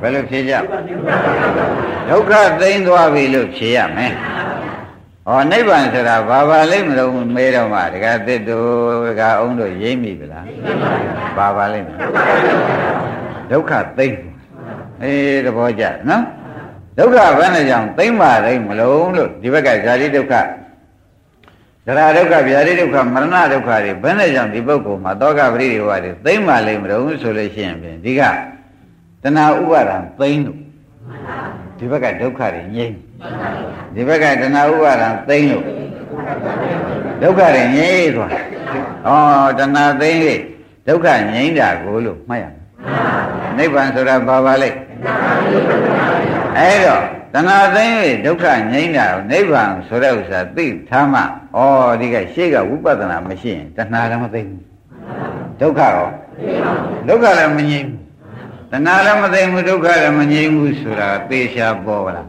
ဘယ်လိုဖြေကြဒုက္ခသိမ်းသွားပြီလို့ဖြေရမယ်ဩနိဗ္ဗာန်ဆိုတာဘာပါလိမ့်မလို့မေးတော့မှဒကာသစ်တို့ဒကာအောင်တို့ရိမ့်မိဗလားဘာပါလိမ့်မလဲဒုက္ခသိမ့် အေးသဘောကျနော်ဒုက္ခဘယ်နဲ့ကြောင့်သိမ့်ပါလိမ့်မလို့လို့ဒီဘက်ကဇာတိဒုက္ခဒရာဒုက္ခဗျာတိဒုက္ခမရဏဒုက္ခတွေဘယ်နဲ့ကြောင့်ဒီပုဂ္ဂိုလ်မှာတောကပရိဒီဝါတွေသိမ့်ပါလိမ့်မလို့ဆိုလို့ရှိရင်ဖြင့်ဒီကတဏှာဥပါဒံသိမ့်လို့ဒီဘက်ကဒုက္ခတွေငြိမ့်ဒီဘက်ကတဏှာဥပါဒံသိမ့်လို့ဒုက္ခတွေငြိမ့်သွားဩတဏှာသိမ့်လေဒုက္ခငြိမ့်တာကိုလို့မှတ်ရမယ်နိဗ္ဗာန်ဆိုတာဘာပါလဲ အဲ့တော့တဏှာသိမ့်လေဒုက္ခငြိမ့်တာကိုနိဗ္ဗာန်ဆိုတဲ့ဥစ္စာသိထားမှဩဒီကရှေ့ကဝိပဿနာမရှိရင်တဏှာလည်းမသိဘူးဒုက္ခရောဒုက္ခလည်းမငြိမ့်ဘူးတဏှာလည်းမသိဘူးဒုက္ခလည်းမငြိမ့်ဘူးဆိုတာသေချာပေါ်လာ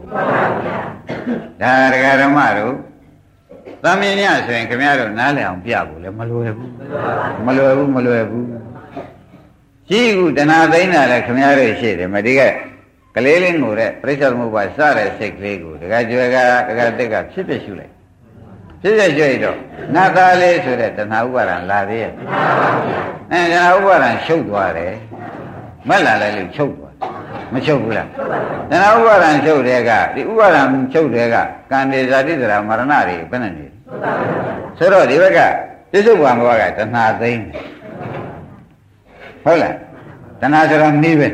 ဒါဒကာဓမ္မတို့သမင်းညဆိုရင်ခင်ဗျားတို့နားလည်အောင်ပြဖို့လည်းမလွယ်ဘူးမလွယ်ဘူးမလွယ်ဘူး ရှိခုတဏှာသိမ့်တာလည်းခင်ဗျားတို့ရှိတယ်မဒီကကလေးလေးငိုတဲ့ပြိဿသမုပ္ပါစတဲ့စိတ်ကလေးကိုဒကာကျွဲကဒကာတက်ကဖြစ်ဖြစ်ရှုလိုက်ဖြစ်ဖြစ်ရှုရတော့နတ်သားလေးဆိုတဲ့တဏှာဥပါဒံလာသေးရဲ့အဲတဏှာဥပါဒံရှုပ်သွားတယ်မက်လာလိုက်လို့ချုပ်သွားမချုပ်ဘူးလားတဏှာဥပါဒံချုပ်တဲ့ကဒီဥပါဒံချုပ်တဲ့ကကံဒေဇာတိသရာမရဏတွေဘယ်နဲ့နေဆိုတော့ဒီဘက်ကပြစ္ဆုတ်ဘဝဘဝကတဏှာသိမ့်တယ် ဟုတ်လားတဏှာဆိုတော့နှီးပဲ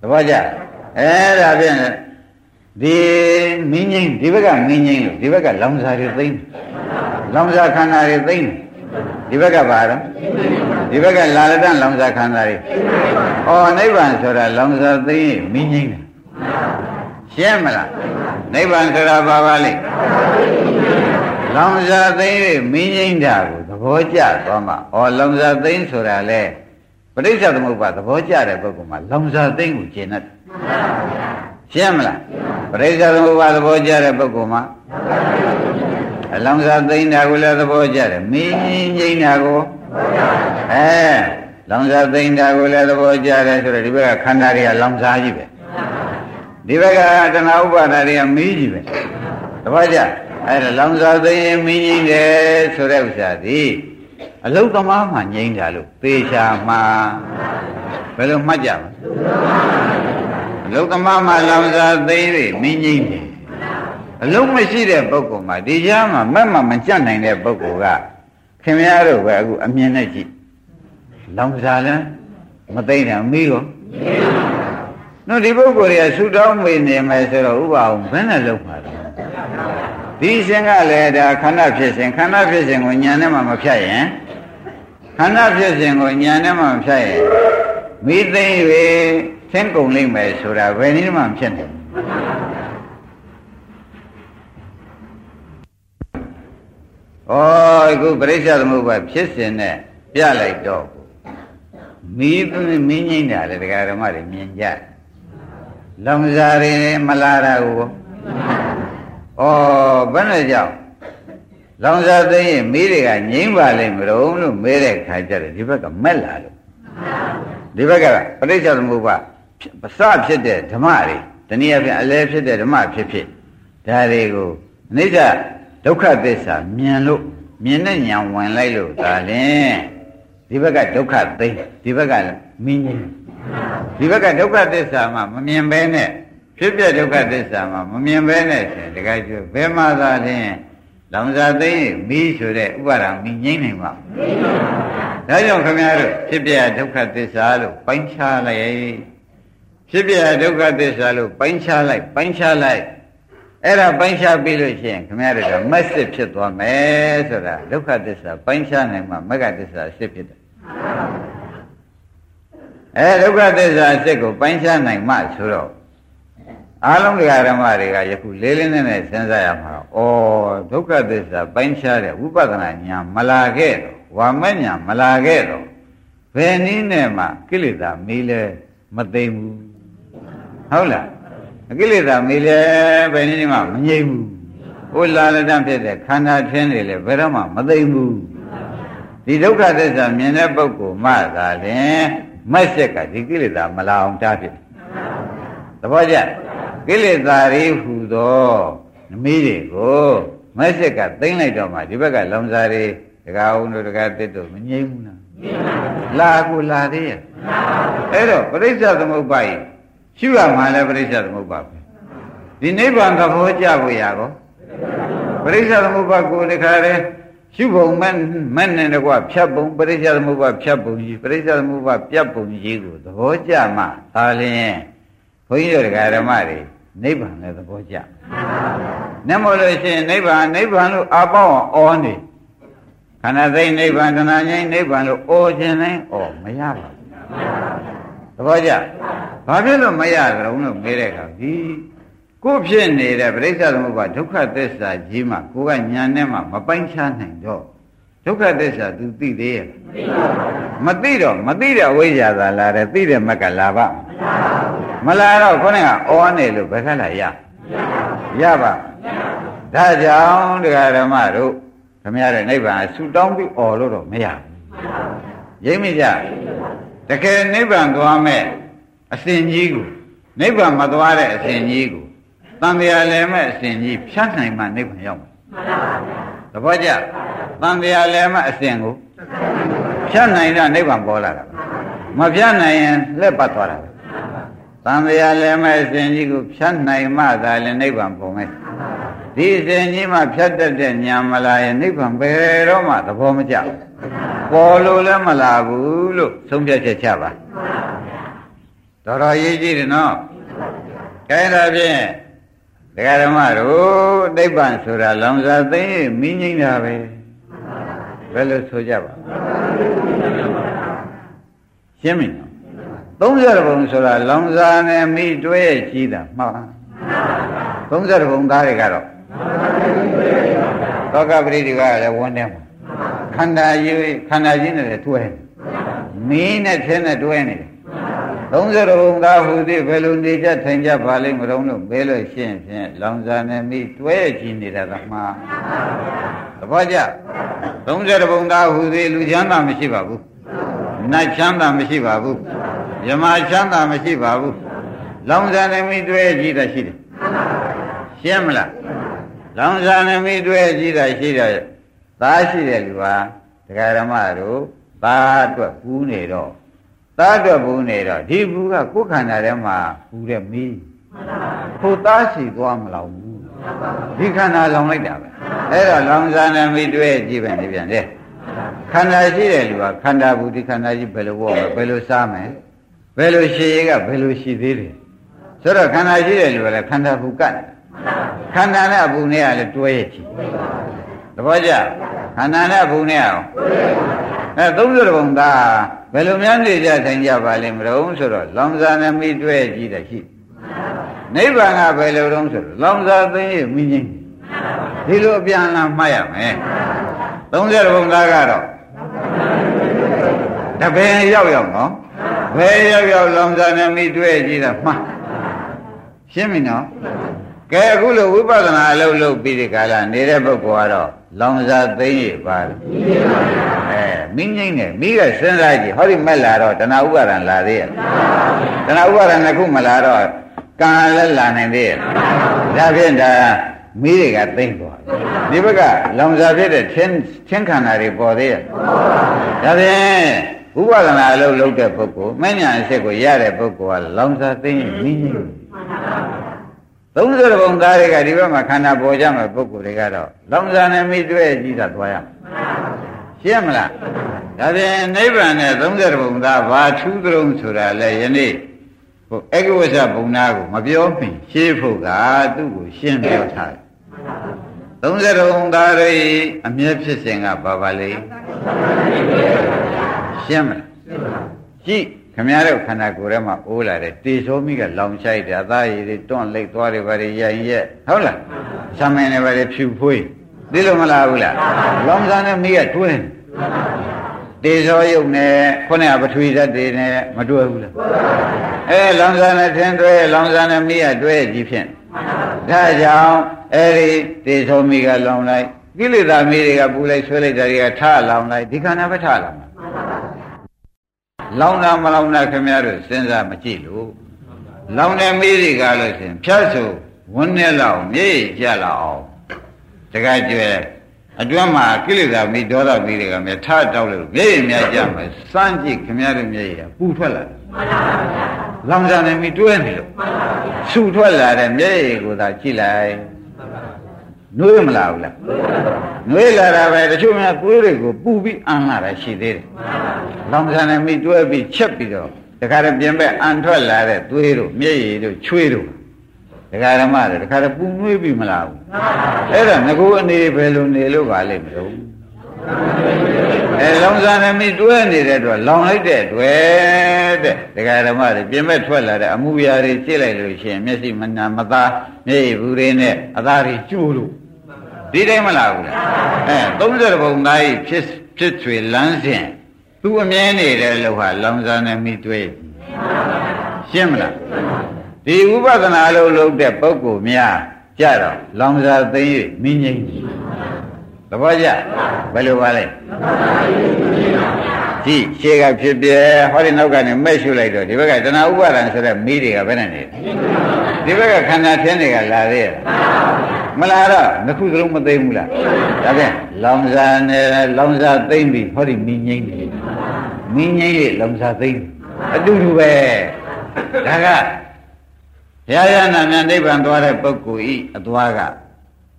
သဘောကျအဲ့ဒါဖြင့်ဒီမင်းငိမ့်ဒီဘက်ကမင်းငိမ့်လို့ဒီဘက်ကလောင်စာတွေသိမ့်လောင်စာခန္ဓာတွေသိမ့်ဒီဘက်ကပါတော့ဒီဘက်ကလာလတန်လောင်စာခန္ဓာတွေဩနိဗ္ဗာန်ဆိုတာလောင်စာသိရင်မင်းငိမ့်တယ်ရှင်းမလားနိဗ္ဗာန်ဆိုတာဘာပါလိမ့်လောင်စာသိရင်မင်းငိမ့်တာကိုသဘောကျသွားမှဩလောင်စာသိရင်ဆိုတာလေ ပဋိစ္စသမုပ္ပါသဘောကျတဲ့ပုဂ္ဂိုလ်မှာလောင်စာသိရင်ကိုကျင့်တတ်ရှင်းမလားပရိစ္ဆေသမုပ္ပါသဘောကျတဲ့ပုဂ္ဂိုလ်မှာအလောင်းစားသိမ့်တာကိုလည်းသဘောကျတယ်မင်းငိမ့်တာကိုအဲလောင်စားသိမ့်တာကိုလည်းသဘောကျတယ်ဆိုတော့ဒီဘက်ကခန္ဓာတွေကလောင်စားကြီးပဲဒီဘက်ကတဏှာဥပါဒတွေကမီးကြီးပဲသဘောကျအဲဒါလောင်စားသိမ့်ရင်မင်းငိမ့်တယ်ဆိုတဲ့ဥစ္စာဒီ အလုတ်သမားမှငိမ့်တာလို့သေချာမှာဘယ်လိုမှတ်ကြမလဲလောကမမလောင်စာသိပြီမင်းကြီးတယ်အလုံးမရှိတဲ့ပုဂ္ဂိုလ်မှာဒီကြားမှာမက်မမကြက်နိုင်တဲ့ပုဂ္ဂိုလ်ကခင်ဗျားတို့ပဲအခုအမြင်နဲ့ကြည့်လောင်စာလဲမသိတာမီးရောနော်ဒီပုဂ္ဂိုလ်တွေကဆူတောင်းမေးနေမယ်ဆိုတော့ဥပအောင်ဘယ်နဲ့လုံးမှာလဲ ဒီရှင်ကလည်းဒါခန္ဓာဖြစ်စဉ်ခန္ဓာဖြစ်စဉ်ကိုညာနဲ့မှမဖြတ်ရင်ခန္ဓာဖြစ်စဉ်ကိုညာနဲ့မှမဖြတ်ရင်မိသိမ့်၍သင်ကုန်လိမ့်မယ်ဆိုတာဘယ်နည်းမှဖြစ်နေဩအခုပရိစ္ဆေသမုပ္ပါဖြစ်စဉ်နဲ့ပြလိုက်တော့မီးမင်းငိမ့်တာလေတရားဓမ္မတွေမြင်ကြလောင်စာတွေမလာတာကို ဩဘယ်နဲ့ကြောင့်လောင်စာသိရင်မီးတွေကငိမ့်ပါလိမ့်မလို့လို့မဲတဲ့ခါကျတယ်ဒီဘက်ကမက်လာလို့ဒီဘက်ကပရိစ္ဆေသမုပ္ပါပစဖြစ်တဲ့ဓမ္မတွေတနည်းအားဖြင့်အလဲဖြစ်တဲ့ဓမ္မဖြစ်ဖြစ်ဒါတွေကိုအနိစ္စဒုက္ခသစ္စာမြင်လို့မြင်တဲ့ညာဝင်လိုက်လို့ဒါလင်းဒီဘက်ကဒုက္ခသိဒီဘက်ကမင်းကြီးဒီဘက်ကဒုက္ခသစ္စာမှမမြင်ဘဲနဲ့ ဖြစ်ပြဒုက္ခသစ္စာမှမမြင်ဘဲနဲ့ရှင်တခါကျွဘယ်မှာသာလင်းလောင်စာသိမီးဆိုတဲ့ဥပါဒံမင်းငိမ့်နိုင်ပါဒါကြောင့်ခင်ဗျားတို့ဖြစ်ပြဒုက္ခသစ္စာလို့ပိုင်းခြားလိုက်ဖြစ်ပြဒုက္ခသစ္စာလို့ပိုင်းခြားလိုက်ပိုင်းခြားလိုက်အဲ့ဒါပိုင်းခြားပြီးလို့ရှိရင်ခင်ဗျားတို့ကမက်စစ်ဖြစ်သွားမယ်ဆိုတာဒုက္ခသစ္စာပိုင်းခြားနိုင်မှမဂ္ဂသစ္စာစစ်ဖြစ်တယ်အဲဒုက္ခသစ္စာအစစ်ကိုပိုင်းခြားနိုင်မှဆိုတော့ အားလုံးတရားဓမ္မတွေကယခုလေးလေးနက်နက်စဉ်းစားရမှာဩဒုက္ခသစ္စာပိုင်းခြားတဲ့ဝိပဿနာဉာဏ်မလာခဲ့တော့ဝါမဉာဏ်မလာခဲ့တော့ဘယ်နည်းနဲ့မှကိလေသာမီးလဲမသိမ့်ဘူးဟုတ်လားကိလေသာမီးလဲဘယ်နည်းမှမငြိမ့်ဘူးဟိုလာလက်တဖြစ်တဲ့ခန္ဓာထင်းတွေလည်းဘယ်တော့မှမသိမ့်ဘူးဒီဒုက္ခသစ္စာမြင်တဲ့ပုဂ္ဂိုလ်မှသာလျှင်မက်ဆက်ကဒီကိလေသာမလာအောင်တားဖြစ်သဘောကျ ကိလေသာတွေဟူသောနမီးတွေကိုမက်ဆက်ကသိမ့်လိုက်တော့မှဒီဘက်ကလုံစားတွေဒကာအောင်တို့ဒကာတစ်တို့မငြိမ့်ဘူးလားလာကိုလာသေးရဲ့အဲ့တော့ပရိစ္ဆေသမုပ္ပါယရှုရမှာလဲပရိစ္ဆေသမုပ္ပါပဲဒီနိဗ္ဗာန်သဘောကြဖို့ရကောပရိစ္ဆေသမုပ္ပါကိုတခါတည်းရှုပုံမဲ့မဲ့နဲ့တကွဖြတ်ပုံပရိစ္ဆေသမုပ္ပါဖြတ်ပုံကြီးပရိစ္ဆေသမုပ္ပါပြတ်ပုံကြီးကိုသဘောကြမှသာလျှင်ဘုန်းကြီးတို့ဓမ္မတွေ နိဗ္ဗာန်လည်းသဘောကျ။နဲ့မို့လို့ရှိရင်နိဗ္ဗာန်နိဗ္ဗာန်လို့အပေါင်းအောနေခန္ဓာသိနိဗ္ဗာန်ခန္ဓာငြိမ်းနိဗ္ဗာန်လို့အောခြင်းတိုင်းအောမရပါဘူး။သဘောကျ။ဘာဖြစ်လို့မရကြုံလို့မေးတဲ့အခါဒီကိုဖြစ်နေတဲ့ပရိစ္ဆေသမုပ္ပါဒုက္ခသစ္စာကြီးမှကိုကညာနဲ့မှမပိုင်းခြားနိုင်တော့ ဒုက္ခသစ္စာ तू သိသေးရဲ့မသိတော့မသိတဲ့အဝိဇ္ဇာသာလာတယ်သိတဲ့မက်ကလာပါမလာတော့ခေါင်းကအောနေလို့ဘယ်ခက်လာရရပါဒါကြောင့်တရားဓမ္မတို့ခမရတဲ့နိဗ္ဗာန်ဆူတောင်းပြီးអော်လို့တော့မရဘူးရိပ်မိကြတကယ်နိဗ္ဗာန်သွားမဲ့အစဉ်ကြီးကိုနိဗ္ဗာန်မသွားတဲ့အစဉ်ကြီးကိုတန်တရားလည်းမဲ့အစဉ်ကြီးဖြတ်နိုင်မှနိဗ္ဗာန်ရောက်မှာသဘောကျ တန်တရားလည်းမဲ့အစဉ်ကိုဖြတ်နိုင်တော့နိဗ္ဗာန်ပေါ်လာတာမဖြတ်နိုင်ရင်လက်ပတ်သွားတာတန်တရားလည်းမဲ့အစဉ်ကြီးကိုဖြတ်နိုင်မှသာလည်းနိဗ္ဗာန်ပေါ်မယ်ဒီအစဉ်ကြီးမှဖြတ်တတ်တဲ့ညာမလာရင်နိဗ္ဗာန်ဘယ်တော့မှသဘောမကျဘူးပေါ်လို့လည်းမလာဘူးလို့ဆုံးဖြတ်ချက်ချပါတော်တော်ရေးကြည့်တယ်နော်ကဲဒါဖြင့်ဒကာဓမ္မတို့နိဗ္ဗာန်ဆိုတာလောင်စာသိမိငိမ့်တာပဲ ဘယ်လိုဆိုကြပါရှင်းပြီနော်30ဘုံဆိုတာလောင်စာနဲ့မိတွဲကြီးတာမှန်ပါ30ဘုံသားတွေကတော့သောကပရိဒီကလည်းဝန်းတယ်ခန္ဓာကြီးခန္ဓာကြီးနဲ့တွဲမင်းနဲ့ထင်းနဲ့တွဲနေတယ် 30ဘုံသားဟူသည်ဘယ်လိုနေကြထိုင်ကြပါလိမ့်မလို့လို့ဘဲလို့ရှင်းဖြင့်လောင်စာနဲ့မိတွဲကြည့်နေတာကမှားသဘောကျ30ဘုံသားဟူသည်လူချမ်းသာမရှိပါဘူးနတ်ချမ်းသာမရှိပါဘူးယမချမ်းသာမရှိပါဘူးလောင်စာနဲ့မိတွဲကြည့်တာရှိတယ်ရှင်းမလားလောင်စာနဲ့မိတွဲကြည့်တာရှိတယ်သားရှိတဲ့လူဟာဒကာရမတို့သားအတွက်ဘူးနေတော့ သားအတွက်ဘူးနေတော့ဒီဘူးကကိုယ်ခန္ဓာထဲမှာဘူးတဲ့မီးဟိုသားရှိသွားမလောက်ဘူးဒီခန္ဓာလောင်လိုက်တာပဲအဲ့တော့လောင်စာနဲ့မိတွဲကြည့်ပဲနေပြန်တယ်ခန္ဓာရှိတဲ့လူကခန္ဓာဘူးဒီခန္ဓာကြီးဘယ်လိုဝေါ်မလဲဘယ်လိုစားမယ်ဘယ်လိုရှိရေးကဘယ်လိုရှိသေးတယ်ဆိုတော့ခန္ဓာရှိတဲ့လူကလည်းခန္ဓာဘူးကတ်ခန္ဓာနဲ့အပူနဲ့ကလည်းတွဲရချီသဘောကျခန္ဓာနဲ့အပူနဲ့အောင်အဲ30ဘုံသား ဘယ်လိုများနေကြထိုင်ကြပါလိမ့်မလို့ဆိုတော့လောင်စာနဲ့မိတွဲကြည့်တယ်ရှိနိဗ္ဗာန်ကဘယ်လိုတုံးဆိုတော့လောင်စာသိရင်မိငိမ့်ဒီလိုအပြန်လာမှတ်ရမယ်30ဘုံသားကတော့တပင်ရောက်ရောက်နော်ဘယ်ရောက်ရောက်လောင်စာနဲ့မိတွဲကြည့်တာမှတ်ရှင်းပြီနော်ကဲအခုလိုဝိပဿနာအလုပ်လုပ်ပြီးဒီကာလနေတဲ့ပုဂ္ဂိုလ်ကတော့ လောင်စာသိရပါလားအဲမိငိမ့်နေမိကစဉ်းစားကြည့်ဟောဒီမက်လာတော့တဏှာဥပါဒံလာသေးရဲ့တဏှာဥပါဒံတစ်ခုမလာတော့ကံလည်းလာနိုင်သေးရဲ့ဒါဖြင့်ဒါမိတွေကသိမ့်သွားဒီဘက်ကလောင်စာဖြစ်တဲ့သင်သင်ခန္ဓာတွေပေါ်သေးရဲ့ဒါဖြင့်ဥပဒနာအလုပ်လုပ်တဲ့ပုဂ္ဂိုလ်မဉ္ဇဉ်အစ်စ်ကိုရတဲ့ပုဂ္ဂိုလ်ကလောင်စာသိမ့်မိငိမ့် 30ဘုံသားတွေကဒီဘက်မှာခန္ဓာပေါ်ကြမဲ့ပုဂ္ဂိုလ်တွေကတော့လောင်စာနဲ့မိတွေ့ကြည့်တာသွားရရှင်းမလားဒါဖြင့်နိဗ္ဗာန်နဲ့30ဘုံသားဘာထူးကြုံဆိုတာလဲယနေ့ဟိုအက္ခဝဆဘုံသားကိုမပြောမီရှင်းဖို့ကသူ့ကိုရှင်းပြောထားတယ်30ဘုံသားတွေအမျက်ဖြစ်စဉ်ကဘာပါလဲရှင်းမလားကြည့် ခမည်းတော်ခန္ဓာကိုယ်ထဲမှာအိုးလာတယ်တေသောမိကလောင်ချိုက်တယ်အသားရည်တွေတွန့်လိတ်သွားတွေဘာတွေရိုင်ရက်ဟုတ်လားသမင်တွေဘာတွေဖြူဖွေးသိလို့မလားဘူးလားလောင်စားနဲ့မိကတွင်းတေသောယုတ်နဲ့ခုနကပထဝီဓာတ်တွေနဲ့မတွဲဘူးလားအဲလောင်စားနဲ့ထင်းတွဲလောင်စားနဲ့မိကတွဲကြည့်ဖြင့်ဒါကြောင့်အဲဒီတေသောမိကလောင်လိုက်ကိလေသာမိတွေကပူလိုက်ဆွဲလိုက်တာတွေကထလောင်လိုက်ဒီခန္ဓာပဲထလောင်တာ လောင်တာမလောင်တာခင်ဗျားတို့စဉ်းစားမကြည့်လို့လောင်တဲ့မိတွေကလို့ရှင်ဖြတ်ဆိုဝန်းနဲ့လောက်မြေကြလောက်အောင်တကကြွယ်အတွင်းမှာကိလေသာမိဒေါသမိတွေကမြထတောက်လို့မြေမြကြမယ်စမ်းကြည့်ခင်ဗျားတို့မြေရပူထွက်လာလောင်စားနေမိတွဲနေလို့ဆူထွက်လာတဲ့မြေကိုသာကြည့်လိုက်နှွေး မလာဘူးလားနှွေးလာတာပဲတချို့များသွေးတွေကိုပူပြီးအန်လာတာရှိသေးတယ်လောင်စားနေမိတွဲပြီးချက်ပြီးတော့တခါတည်းပြင်ပဲအန်ထွက်လာတဲ့သွေးတို့မျက်ရည်တို့ချွေးတို့ဒကာဓမ္မတွေတခါတည်းပူနွေးပြီးမလားဘူးအဲ့ဒါငကူအနေဘယ်လိုနေလို့ပါလိမ့်မလို့အဲလောင်စားနေမိတွဲနေတဲ့အတွက်လောင်လိုက်တဲ့အတွက်တဲ့ဒကာဓမ္မတွေပြင်မဲ့ထွက်လာတဲ့အမှုရာတွေကြည့်လိုက်လို့ရှိရင်မျက်စိမနာမသားမျက်ရည်ဘူးတွေနဲ့အသားတွေကျိုးလို့ ဒီတိုင်းမလားဘူးလားအဲ30ဘုံသားကြီးဖြစ်ဖြစ်ထွေလမ်းစဉ်သူအမြဲနေတဲ့လို့ဟာလောင်စားနေမိတွဲရှင်းမလားဒီဥပဒနာလို့လုပ်တဲ့ပုဂ္ဂိုလ်များကြတော့လောင်စာသိ၍မင်းငိမ့်သဘောကျဘယ်လိုပါလဲ ကြည့်ရှေ့ကဖြစ်ပြဟောဒီနောက်ကနေမဲ့ရှုလိုက်တော့ဒီဘက်ကတဏှာဥပါဒံဆိုတဲ့မိတွေကဘယ်နဲ့နေဒီဘက်ကခန္ဓာထင်းတွေကလာသေးရဲ့မလာတော့နှစ်ခုစလုံးမသိဘူးလားဒါပြန်လောင်စာနဲ့လောင်စာသိမ့်ပြီးဟောဒီမင်းငိမ့်နေမင်းငိမ့်ရဲ့လောင်စာသိမ့်အတူတူပဲဒါကဘုရားရဟနာများနိဗ္ဗာန်သွားတဲ့ပုဂ္ဂိုလ်ဤအသွားက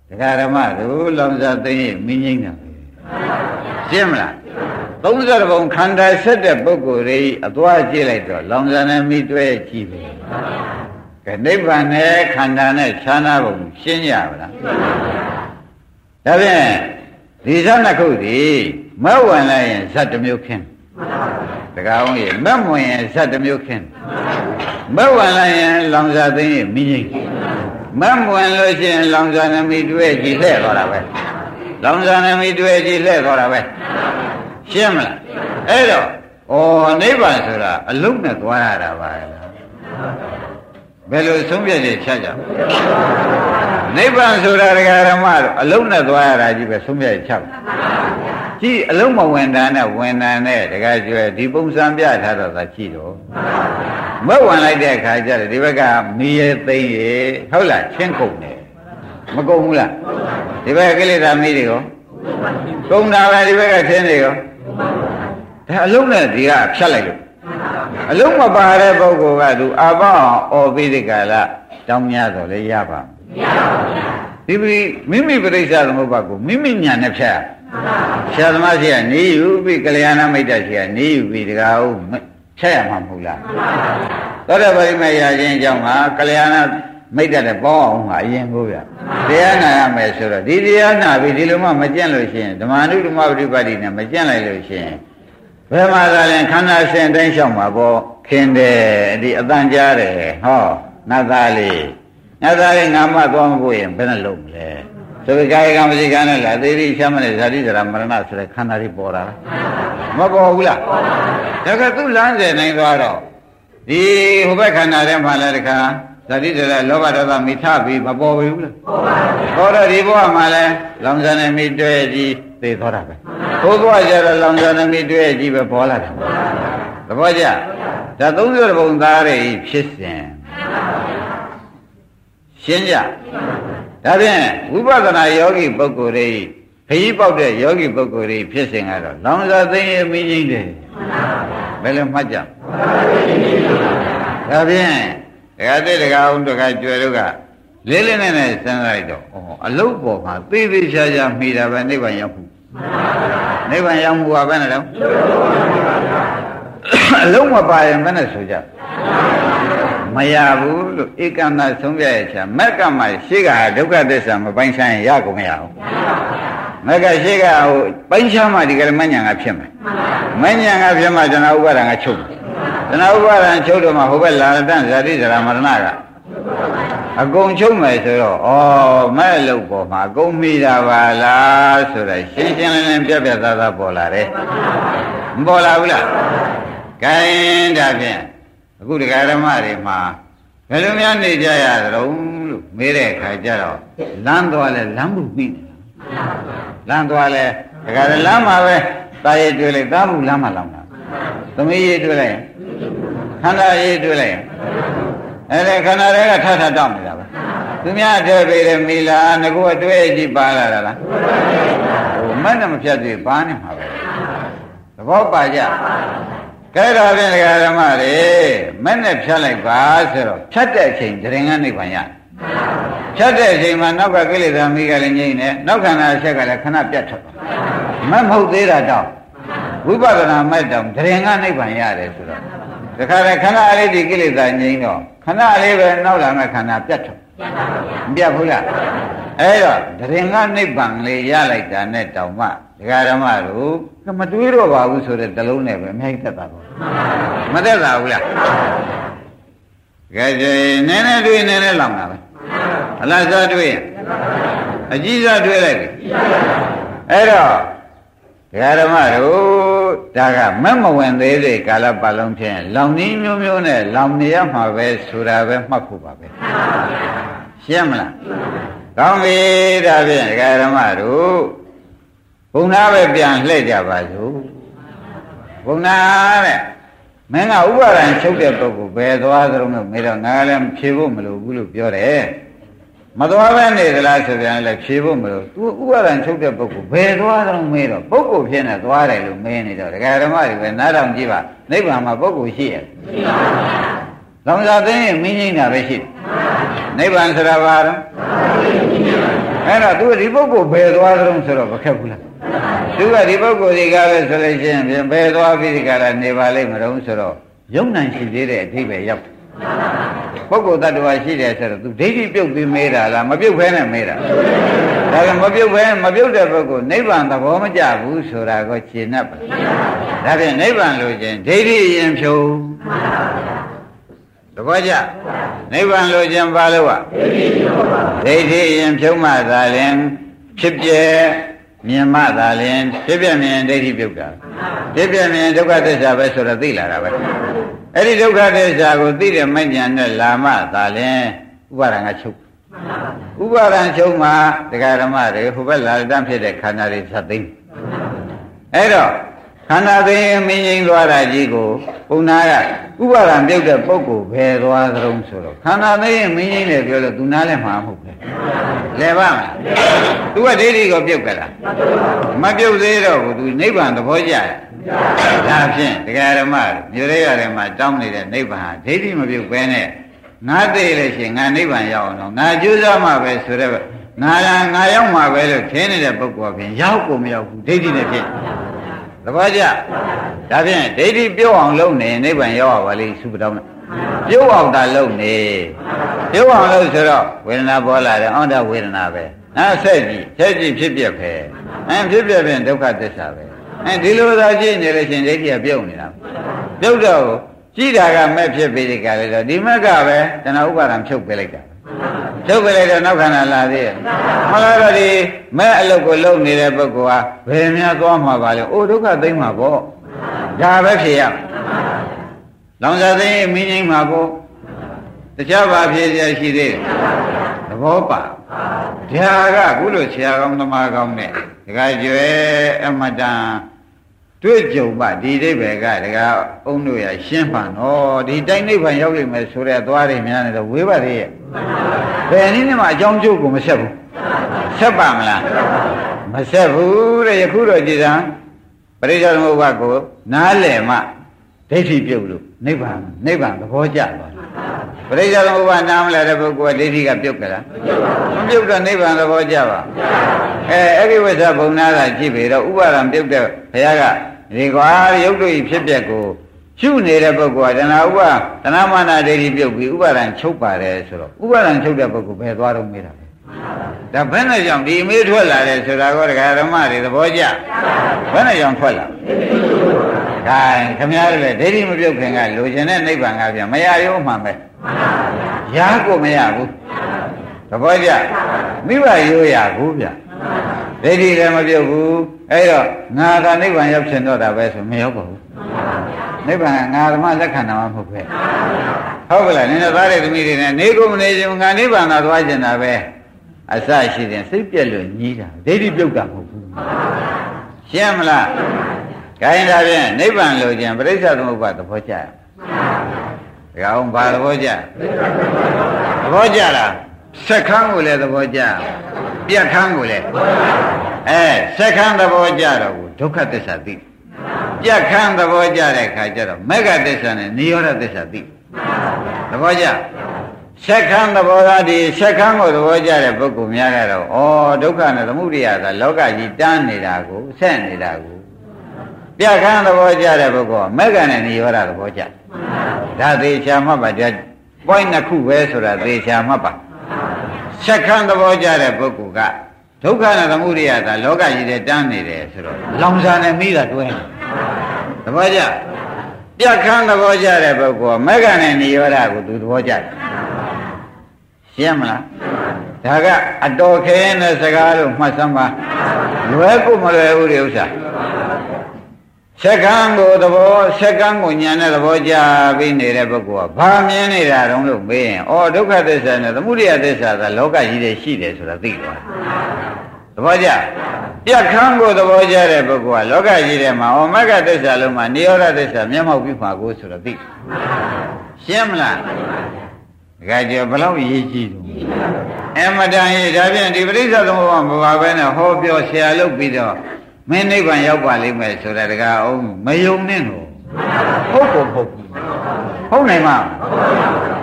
ဒကာဓမ္မတို့လောင်စာသိရင်မင်းငိမ့်တာပဲရှင်းမလား 30ဘုံခန္ဓာဆက်တဲ့ပုဂ္ဂိုလ်တွေအသွားကြည့်လိုက်တော့လောင်စာနဲ့မိတွဲကြည့်ပဲကဲနိဗ္ဗာန်နဲ့ခန္ဓာနဲ့ခြားနာပုံရှင်းရပါလားဒါဖြင့်ဒီသနှစ်ခုဒီမဝင်လိုက်ရင်ဇတ်တစ်မျိုးခင်းတကားအောင်ရေမမဝင်ရင်ဇတ်တစ်မျိုးခင်းမဝင်လိုက်ရင်လောင်စာသိရင်မိငိမ့်မမဝင်လို့ရှိရင်လောင်စာနမိတွေ့ကြည့်လှဲ့သွားတာပဲလောင်စာနမိတွေ့ကြည့်လှဲ့သွားတာပဲ ရှင်းမလားအဲ့တော့ဩနိဗ္ဗာန်ဆိုတာအလုံးနဲ့သွားရတာပါလားဘယ်လိုဆုံးဖြတ်ချက်ချကြနိဗ္ဗာန်ဆိုတာဒကာရမတို့အလုံးနဲ့သွားရတာကြီးပဲဆုံးဖြတ်ချက်ကြည့်အလုံးမဝင်တာနဲ့ဝင်တာနဲ့တကယ်ကျွဲဒီပုံစံပြထားတော့သာကြည့်တော့မဝင်လိုက်တဲ့အခါကျတော့ဒီဘက်ကမီးရဲသိမ့်ရေဟုတ်လားချင်းကုန်တယ်မကုန်ဘူးလားဒီဘက်ကကိလေသာမီးတွေရောကုန်တာပဲဒီဘက်ကချင်းတွေရော ဒါအလုံးနဲ့ဒီကဖြတ်လိုက်လို့အလုံးမပါတဲ့ပုဂ္ဂိုလ်ကသူအပေါင်းအော်ပြီးဒီကလာတောင်းများတော့လေရပါမရပါဘူးဒီမိမိပြိဿသမုပ္ပါကိုမိမိညာနဲ့ဖြတ်ဆရာသမားရှိကနေယူပြီးကလျာဏမိတ်တရှိကနေယူပြီးတကားဟုတ်ဖြတ်ရမှာမဟုတ်လားသောတာပတိမေရာချင်းအကြောင်းကကလျာဏ မိတ်တဲ့ပေါအောင်ဟာအရင်ကိုဗျတရားနာရမယ်ဆိုတော့ဒီတရားနာပြီးဒီလိုမှမကြင့်လို့ရှိရင်ဓမ္မနုဓမ္မပฏิပတ်တိနဲ့မကြင့်လိုက်လို့ရှိရင်ဘယ်မှာသာလဲခန္ဓာရှင်တိုင်းလျှောက်မှာပေါ့ခင်တယ်ဒီအတန်ကြားတယ်ဟောနတ်သားလေးနတ်သားလေးငါမှသွားမဖို့ရင်ဘယ်နဲ့လုပ်မလဲဆိုပြီးကာယကံမရှိကံနဲ့လားသေတိချမ်းမနဲ့ဇာတိဇရာမရဏဆိုတဲ့ခန္ဓာတွေပေါ်တာမပေါ်ဘူးလားဒါကသူ့လမ်းစဉ်နိုင်သွားတော့ဒီဟိုဘက်ခန္ဓာထဲမှာလည်းတခါ ဇာတိဇရာလောဘဒေါသမိထပြီးမပေါ်ဘူးလားပေါ်ပါဘူးပေါ်တော့ဒီဘဝမှာလည်းလောင်စာနဲ့မိတွဲကြီးသေသွားတာပဲဘုရားကျတော့လောင်စာနဲ့မိတွဲကြီးပဲပေါ်လာတယ်သဘောကျဒါ30ဘုံသားတွေဖြစ်စဉ်ရှင်းကြဒါဖြင့်ဝိပဿနာယောဂီပုဂ္ဂိုလ်တွေခရီးပေါက်တဲ့ယောဂီပုဂ္ဂိုလ်တွေဖြစ်စဉ်ကတော့လောင်စာသိရင်မင်းကြီးတယ်ဘယ်လိုမှတ်ကြဒါဖြင့် ဒကာတဲ့ဒကာအောင်ဒကာကျွယ်တို့ကလေးလေးနဲ့နဲ့စဉ်းစားလိုက်တော့ဩအလုတ်ပေါ်မှာသေသေးချာချာမိတာပဲနိဗ္ဗာန်ရောက်မှုနိဗ္ဗာန်ရောက်မှုကဘယ်နဲ့လဲအလုံးမပါရင်ဘယ်နဲ့ဆိုကြမရဘူးလို့ဧကန္တဆုံးပြရဲ့ချာမက်ကမှရှေ့ကဒုက္ခသစ္စာမပိုင်းဆိုင်ရကုန်မရဘူးမက်ကရှေ့ကဟိုပိုင်းခြားမှဒီကရမညာကဖြစ်မယ်မညာကဖြစ်မှကျွန်တော်ဥပါဒံကချုပ်တယ် တဏှာဥပါဒံချုပ်တော့မှဟိုဘက်လာတန့်ဇာတိဇရာမရဏကအကုန်ချုပ်မယ်ဆိုတော့ဩမဲ့လို့ပေါ်မှာအကုန်မိတာပါလားဆိုတော့ရှင်းရှင်းလင်းလင်းပြပြသားသားပေါ်လာတယ်မပေါ်လာဘူးလားကဲဒါဖြင့်အခုတရားဓမ္မတွေမှာဘယ်လိုများနေကြရသလဲလို့မေးတဲ့အခါကျတော့လမ်းသွားလဲလမ်းမှုပြီးလမ်းသွားလဲဒါကြတဲ့လမ်းမှာပဲတာရည်တွေ့လိုက်တာမှုလမ်းမှာလောင်တာ သမီးရည်တွေ့လိုက်ရင်ခန္ဓာရည်တွေ့လိုက်ရင်အဲ့ဒါခန္ဓာတွေကထထတောက်နေတာပဲသူများတွေ့ပေတယ်မိလားငါကအတွေ့အကြည့်ပါလာတာလားဟိုမနဲ့မဖြတ်သေးပါနေမှာပဲသဘောပါကြကဲတော့ဖြင့်ဒကာဓမ္မတွေမဲ့နဲ့ဖြတ်လိုက်ပါဆိုတော့ဖြတ်တဲ့အချိန်တရင်ကနိဗ္ဗာန်ရဖြတ်တဲ့အချိန်မှာနောက်ကကိလေသာမိကလည်းငြိမ့်နေနောက်ခန္ဓာအချက်ကလည်းခဏပြတ်ထွက်မမဟုတ်သေးတာတော့ ဝိပဿနာမဲ့တောင်တရင်ကနိဗ္ဗာန်ရတယ်ဆိုတော့တခါတည်းခဏလေးဒီကိလေသာငြိမ့်တော့ခဏလေးပဲနောက်လာမဲ့ခန္ဓာပြတ်ထွက်မပြတ်ဘူးလားအဲ့တော့တရင်ကနိဗ္ဗာန်လေးရလိုက်တာနဲ့တောင်မှဒကာဓမ္မတို့မတွေးတော့ပါဘူးဆိုတဲ့တလုံးနဲ့ပဲအများကြီးသက်တာပေါ့မသက်တာဘူးလားကဲကြည်နည်းနည်းတွေးနည်းနည်းလောင်တာပဲအလားစားတွေးရင်အကြီးစားတွေးလိုက်ပြီအဲ့တော့ဒကာဓမ္မတို့ ဒါကမက်မဝင်သေးတဲ့ကာလပတ်လုံးဖြင့်လောင်နည်းမျိုးမျိုးနဲ့လောင်နေရမှာပဲဆိုတာပဲမှတ်ဖို့ပါပဲရှင်းမလားကောင်းပြီဒါဖြင့်ဒကာဓမ္မတို့ဘုံနာပဲပြန်လှည့်ကြပါစို့ဘုံနာတဲ့မင်းကဥပါဒံချုပ်တဲ့ပုဂ္ဂိုလ်ဘယ်သွားသလုံးလို့မေးတော့ငါလည်းဖြေဖို့မလိုဘူးလို့ပြောတယ် မသွားပဲနေသလားဆိုပြန်လည်းဖြေဖို့မလိုသူဥပါဒံချုပ်တဲ့ပုဂ္ဂိုလ်ဘယ်သွားသလုံးမေးတော့ပုဂ္ဂိုလ်ဖြစ်နေသွားတယ်လို့မေးနေတော့ဒကာဓမ္မတွေပဲနားထောင်ကြည့်ပါနိဗ္ဗာန်မှာပုဂ္ဂိုလ်ရှိရဲ့ရှိပါဘူးလောင်စာသိရင်မင်းကြီးတာပဲရှိတယ်နိဗ္ဗာန်ဆိုတာဘာတော့အဲ့တော့သူဒီပုဂ္ဂိုလ်ဘယ်သွားသလုံးဆိုတော့မခက်ဘူးလားသူကဒီပုဂ္ဂိုလ်ဒီကားပဲဆိုလို့ရှိရင်ဘယ်သွားပြီးဒီကားလာနေပါလိမ့်မလို့ဆိုတော့ယုံနိုင်ရှိသေးတဲ့အဓိပ္ပာယ်ရောက် ပုဂ္ဂိုလ်တ attva ရှိတယ်ဆိုတော့သူဒိဋ္ဌိပြုတ်ပြီးမေးတာလားမပြုတ်ဖဲနဲ့မေးတာဒါကမပြုတ်ဖဲမပြုတ်တဲ့ပုဂ္ဂိုလ်နိဗ္ဗာန်သဘောမကျဘူးဆိုတာကိုရှင်း납ပါဒါဖြင့်နိဗ္ဗာန်လို့ချင်းဒိဋ္ဌိရင်ဖြုံသဘောကျနိဗ္ဗာန်လို့ချင်းပါလို့อ่ะဒိဋ္ဌိရင်ဖြုံမှသာလင်ဖြစ်ပြမြင်မှသာလင်ဖြစ်ပြမြင်ဒိဋ္ဌိပြုတ်တာဖြစ်ပြမြင်ဒုက္ခသစ္စာပဲဆိုတော့သိလာတာပဲ အဲ့ဒီဒုက္ခသစ္စာကိုသိတဲ့မဉ္ဇဏ်နဲ့လာမှသာလင်ဥပါဒံကချုပ်ဥပါဒံချုပ်မှတရားဓမ္မတွေဟိုဘက်လာတန်းဖြစ်တဲ့ခန္ဓာတွေသတ်သိမ်းအဲ့တော့ခန္ဓာသိမ်းမင်းရင်သွားတာကြီးကိုပုံနာကဥပါဒံပြုတ်တဲ့ပုဂ္ဂိုလ်ဘယ်သွားသလုံးဆိုတော့ခန္ဓာသိမ်းမင်းရင်လည်းပြောလို့သူနားလည်းမှာမဟုတ်ဘူးလဲပါမလားသူကဒိဋ္ဌိကိုပြုတ်ကြလားမပြုတ်သေးတော့ဘူးသူနိဗ္ဗာန်သဘောကျတယ် ဒါဖြင့်တရားဓမ္မမြို့ရဲရတယ်မှာတောင်းနေတဲ့နိဗ္ဗာန်ဒိဋ္ဌိမပြုတ်ပဲနဲ့ငါသိလို့ရှိရင်ငါနိဗ္ဗာန်ရောက်အောင်ငါကြိုးစားမှပဲဆိုတော့ငါလာငါရောက်မှပဲလို့ထင်နေတဲ့ပုဂ္ဂိုလ်ဖြင့်ရောက်ကိုမရောက်ဘူးဒိဋ္ဌိနဲ့ဖြင့်သဘောကျဒါဖြင့်ဒိဋ္ဌိပြုတ်အောင်လုပ်နေနိဗ္ဗာန်ရောက်ရပါလိမ့်သုပတောင်းနဲ့ပြုတ်အောင်တာလုပ်နေပြုတ်အောင်လို့ဆိုတော့ဝေဒနာပေါ်လာတယ်အောင့်တဝေဒနာပဲနာဆက်ကြည့်ဆက်ကြည့်ဖြစ်ပြပဲအဲဖြစ်ပြပြန်ဒုက္ခသစ္စာပဲ အဲဒီလိုသာကြည့်နေလို့ရှင်ဒိဋ္ဌိကပြုတ်နေတာပြုတ်တော့ကြည့်တာကမဲ့ဖြစ်ပြီးဒီကလည်းတော့ဒီမက်ကပဲတဏှာဥပါဒံဖြုတ်ပေးလိုက်တာဖြုတ်ပေးလိုက်တော့နောက်ခန္ဓာလာသေးရဲ့မလားတော့ဒီမဲ့အလုတ်ကိုလုံနေတဲ့ပုဂ္ဂိုလ်ဟာဘယ်များသွားမှာပါလဲအိုဒုက္ခသိမ့်မှာပေါ့ဒါပဲဖြစ်ရလောင်စာသိမင်းငိမ့်မှာပေါ့တခြားဘာဖြစ်ရရှိသေးတယ်သဘောပါဒါကခုလိုဆရာကောင်းသမားကောင်းနဲ့ ဒကာကျွဲအမတန်တွေ့ကြုံပါဒီအိဗေကဒကာအုံတို့ရရှင်းပါနော်ဒီတိုင်းနိဗ္ဗာန်ရောက်လိမ့်မယ်ဆိုတဲ့သွားတွေများနေတော့ဝေးပါသေးရဲ့ဘယ်နည်းနဲ့မှအကြောင်းကျိုးကိုမဆက်ဘူးဆက်ပါမလားမဆက်ဘူးတဲ့ယခုတော့ကြည်စံပရိစ္ဆေသမုပ္ပါကိုနားလည်မှဒိဋ္ဌိပြုတ်လို့ နိဗ္ဗာန်နိဗ္ဗာန်သဘောကျသွားပရိစ္ဆေသမုပ္ပါနားမလဲတဲ့ပုဂ္ဂိုလ်ကဒိဋ္ဌိကပြုတ်ကြလားမပြုတ်တော့နိဗ္ဗာန်သဘောကျပါအဲအဲ့ဒီဝိသဘုံနာကကြည့်ပြီတော့ဥပါဒံပြုတ်တဲ့ဘုရားကဒီကွာရုပ်တို့ဤဖြစ်ပျက်ကိုရှုနေတဲ့ပုဂ္ဂိုလ်ကတဏှာဥပါတဏှာမာနဒိဋ္ဌိပြုတ်ပြီးဥပါဒံချုပ်ပါတယ်ဆိုတော့ဥပါဒံချုပ်တဲ့ပုဂ္ဂိုလ်ဘယ်သွားတော့မေးတာလဲ ဒါဘယ်နဲ့ကြောင့်ဒီအမေးထွက်လာတယ်ဆိုတာကဒကာဓမ္မတွေသဘောကျဘယ်နဲ့ကြောင့်ထွက်လာဒါခင်ဗျားတို့လည်းဒိဋ္ဌိမပြုတ်ခင်ကလိုချင်တဲ့နိဗ္ဗာန်ကပြန်မရရုံမှန်ပဲရကိုမရဘူးသဘောကျမိဘရိုးရဘူးဗျဒိဋ္ဌိလည်းမပြုတ်ဘူးအဲ့တော့ငါကနိဗ္ဗာန်ရောက်ချင်တော့တာပဲဆိုမရောက်ပါဘူးနိဗ္ဗာန်ကငါဓမ္မလက်ခံတာမှမဟုတ်ပဲဟုတ်ကလားနင်တို့သားတဲ့သမီးတွေနဲ့နေကုန်မနေခြင်းငါနိဗ္ဗာန်သာသွားကျင်တာပဲ အစရှိတဲ့စိတ်ပြက်လို့ညီးတာဒိဋ္ဌိပြုတ်တာမဟုတ်ဘူးရှင်းမလားခိုင်းတာဖြင့်နိဗ္ဗာန်လိုခြင်းပြိဿသမုပ္ပါသဘောကျရဒကာအောင်ဘာသဘောကျသဘောကျလားစက်ခန်းကိုလည်းသဘောကျပြက်ခန်းကိုလည်းအဲစက်ခန်းသဘောကျတော့ကိုဒုက္ခသစ္စာသိပြက်ခန်းသဘောကျတဲ့ခါကျတော့မေဃသစ္စာနဲ့နိရောဓသစ္စာသိသဘောကျ ဆက်ခန်းသဘောသားဒီဆက်ခန်းကိုသဘောကျတဲ့ပုဂ္ဂိုလ်များကတော့ဩဒုက္ခနဲ့သမုဒိယကလောကကြီးတန်းနေတာကိုဆက်နေတာကိုပြခန်းသဘောကျတဲ့ပုဂ္ဂိုလ်ကမေဃနဲ့နိရောဓသဘောကျဒါသေးချာမှတ်ပါကြ point နှစ်ခုပဲဆိုတာသေချာမှတ်ပါဆက်ခန်းသဘောကျတဲ့ပုဂ္ဂိုလ်ကဒုက္ခနဲ့သမုဒိယကလောကကြီးတဲ့တန်းနေတယ်ဆိုတော့လောင်စာနဲ့မိတာတွဲသဘောကျပြခန်းသဘောကျတဲ့ပုဂ္ဂိုလ်ကမေဃနဲ့နိရောဓကိုသူသဘောကျတယ် ရှင်းမလားဒါကအတော်ခဲတဲ့စကားလို့မှတ်စမ်းပါလွယ်ကိုမလွယ်ဘူးဒီဥစ္စာစက္ကန့်ကိုသဘောစက္ကန့်ကိုညာနဲ့သဘောကြပြီးနေတဲ့ပုဂ္ဂိုလ်ကဘာမြင်နေတာတုံးလို့မေးရင်ဩဒုက္ခသစ္စာနဲ့သမုဒိယသစ္စာကလောကကြီးတဲ့ရှိတယ်ဆိုတာသိသွားသဘောကျပြက်ခန်းကိုသဘောကျတဲ့ပုဂ္ဂိုလ်ကလောကကြီးထဲမှာဩမဂ္ဂသစ္စာလုံးမှာနိရောဓသစ္စာမျက်မှောက်ပြီးမှာကိုဆိုတာသိရှင်းမလား ကကြဘလောက်ရေးကြည့်တော့အမတန်ရေးဒါဖြင့်ဒီပရိစ္ဆေသမုပ္ပါမပါဘဲနဲ့ဟောပြောဆရာလုပ်ပြီးတော့မင်းနိဗ္ဗာန်ရောက်ပါလိမ့်မယ်ဆိုတာတကားအောင်မယုံနဲ့တော့ဟုတ်ကိုဟုတ်ဟုတ်နိုင်မှာ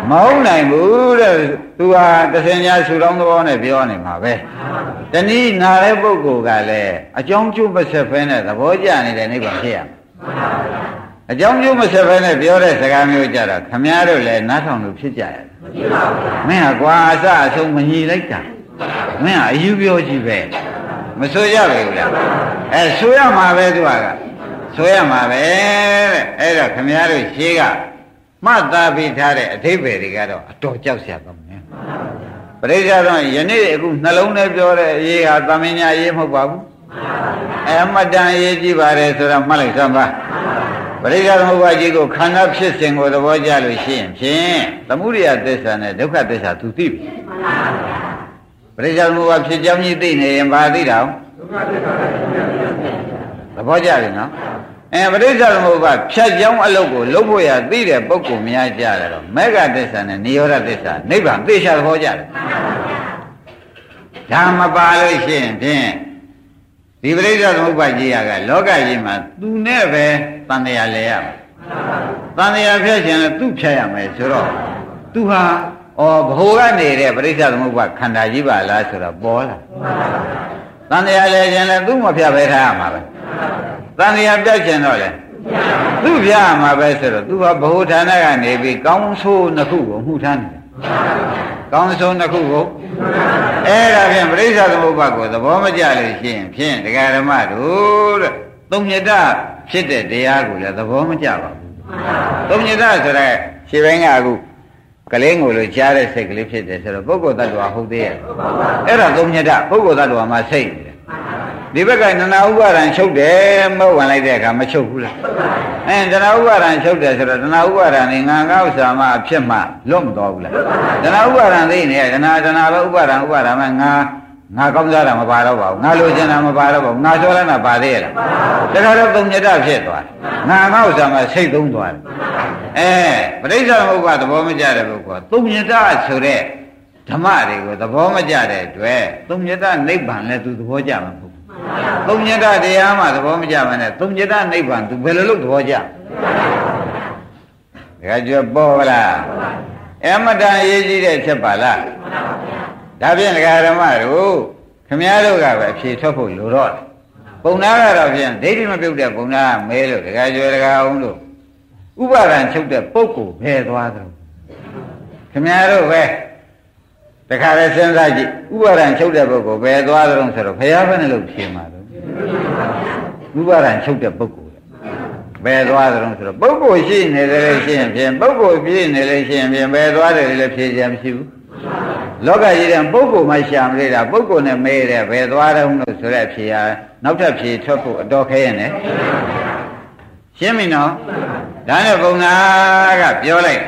မဟုတ်နိုင်ဘူးတဲ့သူဟာတစင်ညာဆူတောင်းသဘောနဲ့ပြောနေမှာပဲတနည်းနာတဲ့ပုဂ္ဂိုလ်ကလည်းအကြောင်းကျိုးမဆက်ဖဲနဲ့သဘောကျနေတဲ့နိဗ္ဗာန်ဖြစ်ရမှာ အကြောင်းကျိုးမဆက်ဖဲနဲ့ပြောတဲ့စကားမျိုးကြတော့ခမည်းတော်လည်းနားထောင်လို့ဖြစ်ကြရတယ်မင်းဟာကွာအစအဆုံးမညီလိုက်တာမင်းဟာအယူပြောကြည့်ပဲမဆိုရပဲဘူးလားအဲဆိုရမှာပဲသူကဆိုရမှာပဲတဲ့အဲ့တော့ခမည်းတော်ရှေးကမှတ်သားပြီးထားတဲ့အထိပ္ပယ်တွေကတော့အတော်ကြောက်စရာကောင်းတယ်ပရိစ္ဆေတော့ယနေ့အခုနှလုံးထဲပြောတဲ့အရေးဟာသမင်ညာရေးမဟုတ်ပါဘူးအမတန်ရေးကြည့်ပါတယ်ဆိုတော့မှတ်လိုက်စမ်းပါ ပရိစ္ဆေသမုပ္ပါကြီးကိုခန္ဓာဖြစ်စဉ်ကိုသဘောကျလို့ရှိရင်ဖြင့်သမုဒိယသစ္စာနဲ့ဒုက္ခသစ္စာသူသိပြီပရိစ္ဆေသမုပ္ပါဖြစ်ကြောင်းကြီးသိနေရင်ဘာသိတာသဘောကျပြီနော်အဲပရိစ္ဆေသမုပ္ပါဖြတ်ကြောင်းအလုပ်ကိုလုပ်ဖို့ရသိတဲ့ပုဂ္ဂိုလ်များကြတယ်တော့မေဃသစ္စာနဲ့နိရောဓသစ္စာနိဗ္ဗာန်သိချသဘောကျတယ်ဒါမပါလို့ရှိရင်ဖြင့် ဒီပရိစ္ဆေသမုပ္ပါကြီးရကလောကကြီးမှာသူနဲ့ပဲတန်တရားလဲရမှာတန်တရားဖြတ်ခြင်းလည်းသူ့ဖြတ်ရမယ်ဆိုတော့သူဟာဩဘ ਹੁ ကနေတဲ့ပရိစ္ဆေသမုပ္ပါခန္ဓာကြီးပါလားဆိုတော့ပေါ်လာတန်တရားလဲခြင်းလည်းသူ့မဖြတ်ပဲထားရမှာပဲတန်တရားပြတ်ခြင်းတော့လေသူ့ပြရမှာပဲဆိုတော့သူဟာဘ ਹੁ ဌာနကနေပြီးကောင်းဆိုးနှစ်ခုကိုမှုထမ်းတယ် ကောင်းဆိုးနှစ်ခုကိုအဲ့ဒါဖြင့်ပရိစ္ဆေသမုပ္ပါကိုသဘောမကျလို့ရှိရင်ဖြင့်ဒကာဓမ္မတို့တဲ့သုံးညတဖြစ်တဲ့တရားကိုလည်းသဘောမကျပါဘူးသုံးညတဆိုတဲ့ခြေပိုင်းကအခုကလေးငိုလို့ကြားတဲ့စိတ်ကလေးဖြစ်တယ်ဆိုတော့ပုဂ္ဂိုလ်တ attva ဟုတ်သေးရဲ့အဲ့ဒါသုံးညတပုဂ္ဂိုလ်တ attva မှာစိတ်နေတယ် ဒီဘက်ကနနာဥပါဒံချုပ်တယ်မဟုတ်ဝင်လိုက်တဲ့အခါမချုပ်ဘူးလားအဲတဏှာဥပါဒံချုပ်တယ်ဆိုတော့တဏှာဥပါဒံနေငါငါဥစ္စာမှအဖြစ်မှလွတ်မတော်ဘူးလားတဏှာဥပါဒံသိနေတဏှာတဏှာပဲဥပါဒံဥပါဒံမှငါငါကောင်းစားတာမပါတော့ပါဘူးငါလိုချင်တာမပါတော့ပါဘူးငါပြောလိုက်တာပါသေးရဲ့လားတခါတော့သုံးညတဖြစ်သွားတယ်ငါငါဥစ္စာမှစိတ်သုံးသွားတယ်အဲပရိစ္ဆေသမုပ္ပါသဘောမကျတဲ့ပုဂ္ဂိုလ်သုံးညတဆိုတဲ့ဓမ္မတွေကိုသဘောမကျတဲ့အတွက်သုံးညတနိဗ္ဗာန်လည်းသူသဘောကျမှာမဟုတ်ဘူး သုံးညတတရားမှသဘောမကျမှနဲ့သုံးညတနိဗ္ဗာန်သူဘယ်လိုလုပ်သဘောကျဒါကြွပေါ်လားအမတန်ရေးကြည့်တဲ့ဖြစ်ပါလားဒါဖြင့်ဒကာဓမ္မတို့ခမည်းတော်ကပဲအဖြေထွက်ဖို့လိုတော့တယ်ပုံနာကတော့ဖြင့်ဒိဋ္ဌိမပြုတ်တဲ့ပုံနာကမဲလို့ဒကာကျွယ်ဒကာအောင်လို့ဥပါဒံချုပ်တဲ့ပုဂ္ဂိုလ်ဘယ်သွားသလဲခမည်းတော်ပဲ တခါလဲစဉ်းစားကြည့်ဥပါဒံချုပ်တဲ့ပုဂ္ဂိုလ်ဘယ်သွားကြုံဆိုတော့ဘုရားဘယ်နဲ့လို့ဖြေမှာတော့ဥပါဒံချုပ်တဲ့ပုဂ္ဂိုလ်ဘယ်သွားကြုံဆိုတော့ပုဂ္ဂိုလ်ရှိနေတယ်လို့ရှိရင်ဖြင့်ပုဂ္ဂိုလ်ပြည့်နေလို့ရှိရင်ဖြင့်ဘယ်သွားတယ်လည်းဖြေကြမရှိဘူးလောကကြီးတဲ့ပုဂ္ဂိုလ်မှရှာမလို့တာပုဂ္ဂိုလ်နဲ့မေးတယ်ဘယ်သွားတယ်လို့ဆိုတဲ့ဖြေရနောက်ထပ်ဖြေထွက်ဖို့အတော်ခဲရင်လေရှင်းပြီနော်ဒါနဲ့ဘုံနာကပြောလိုက်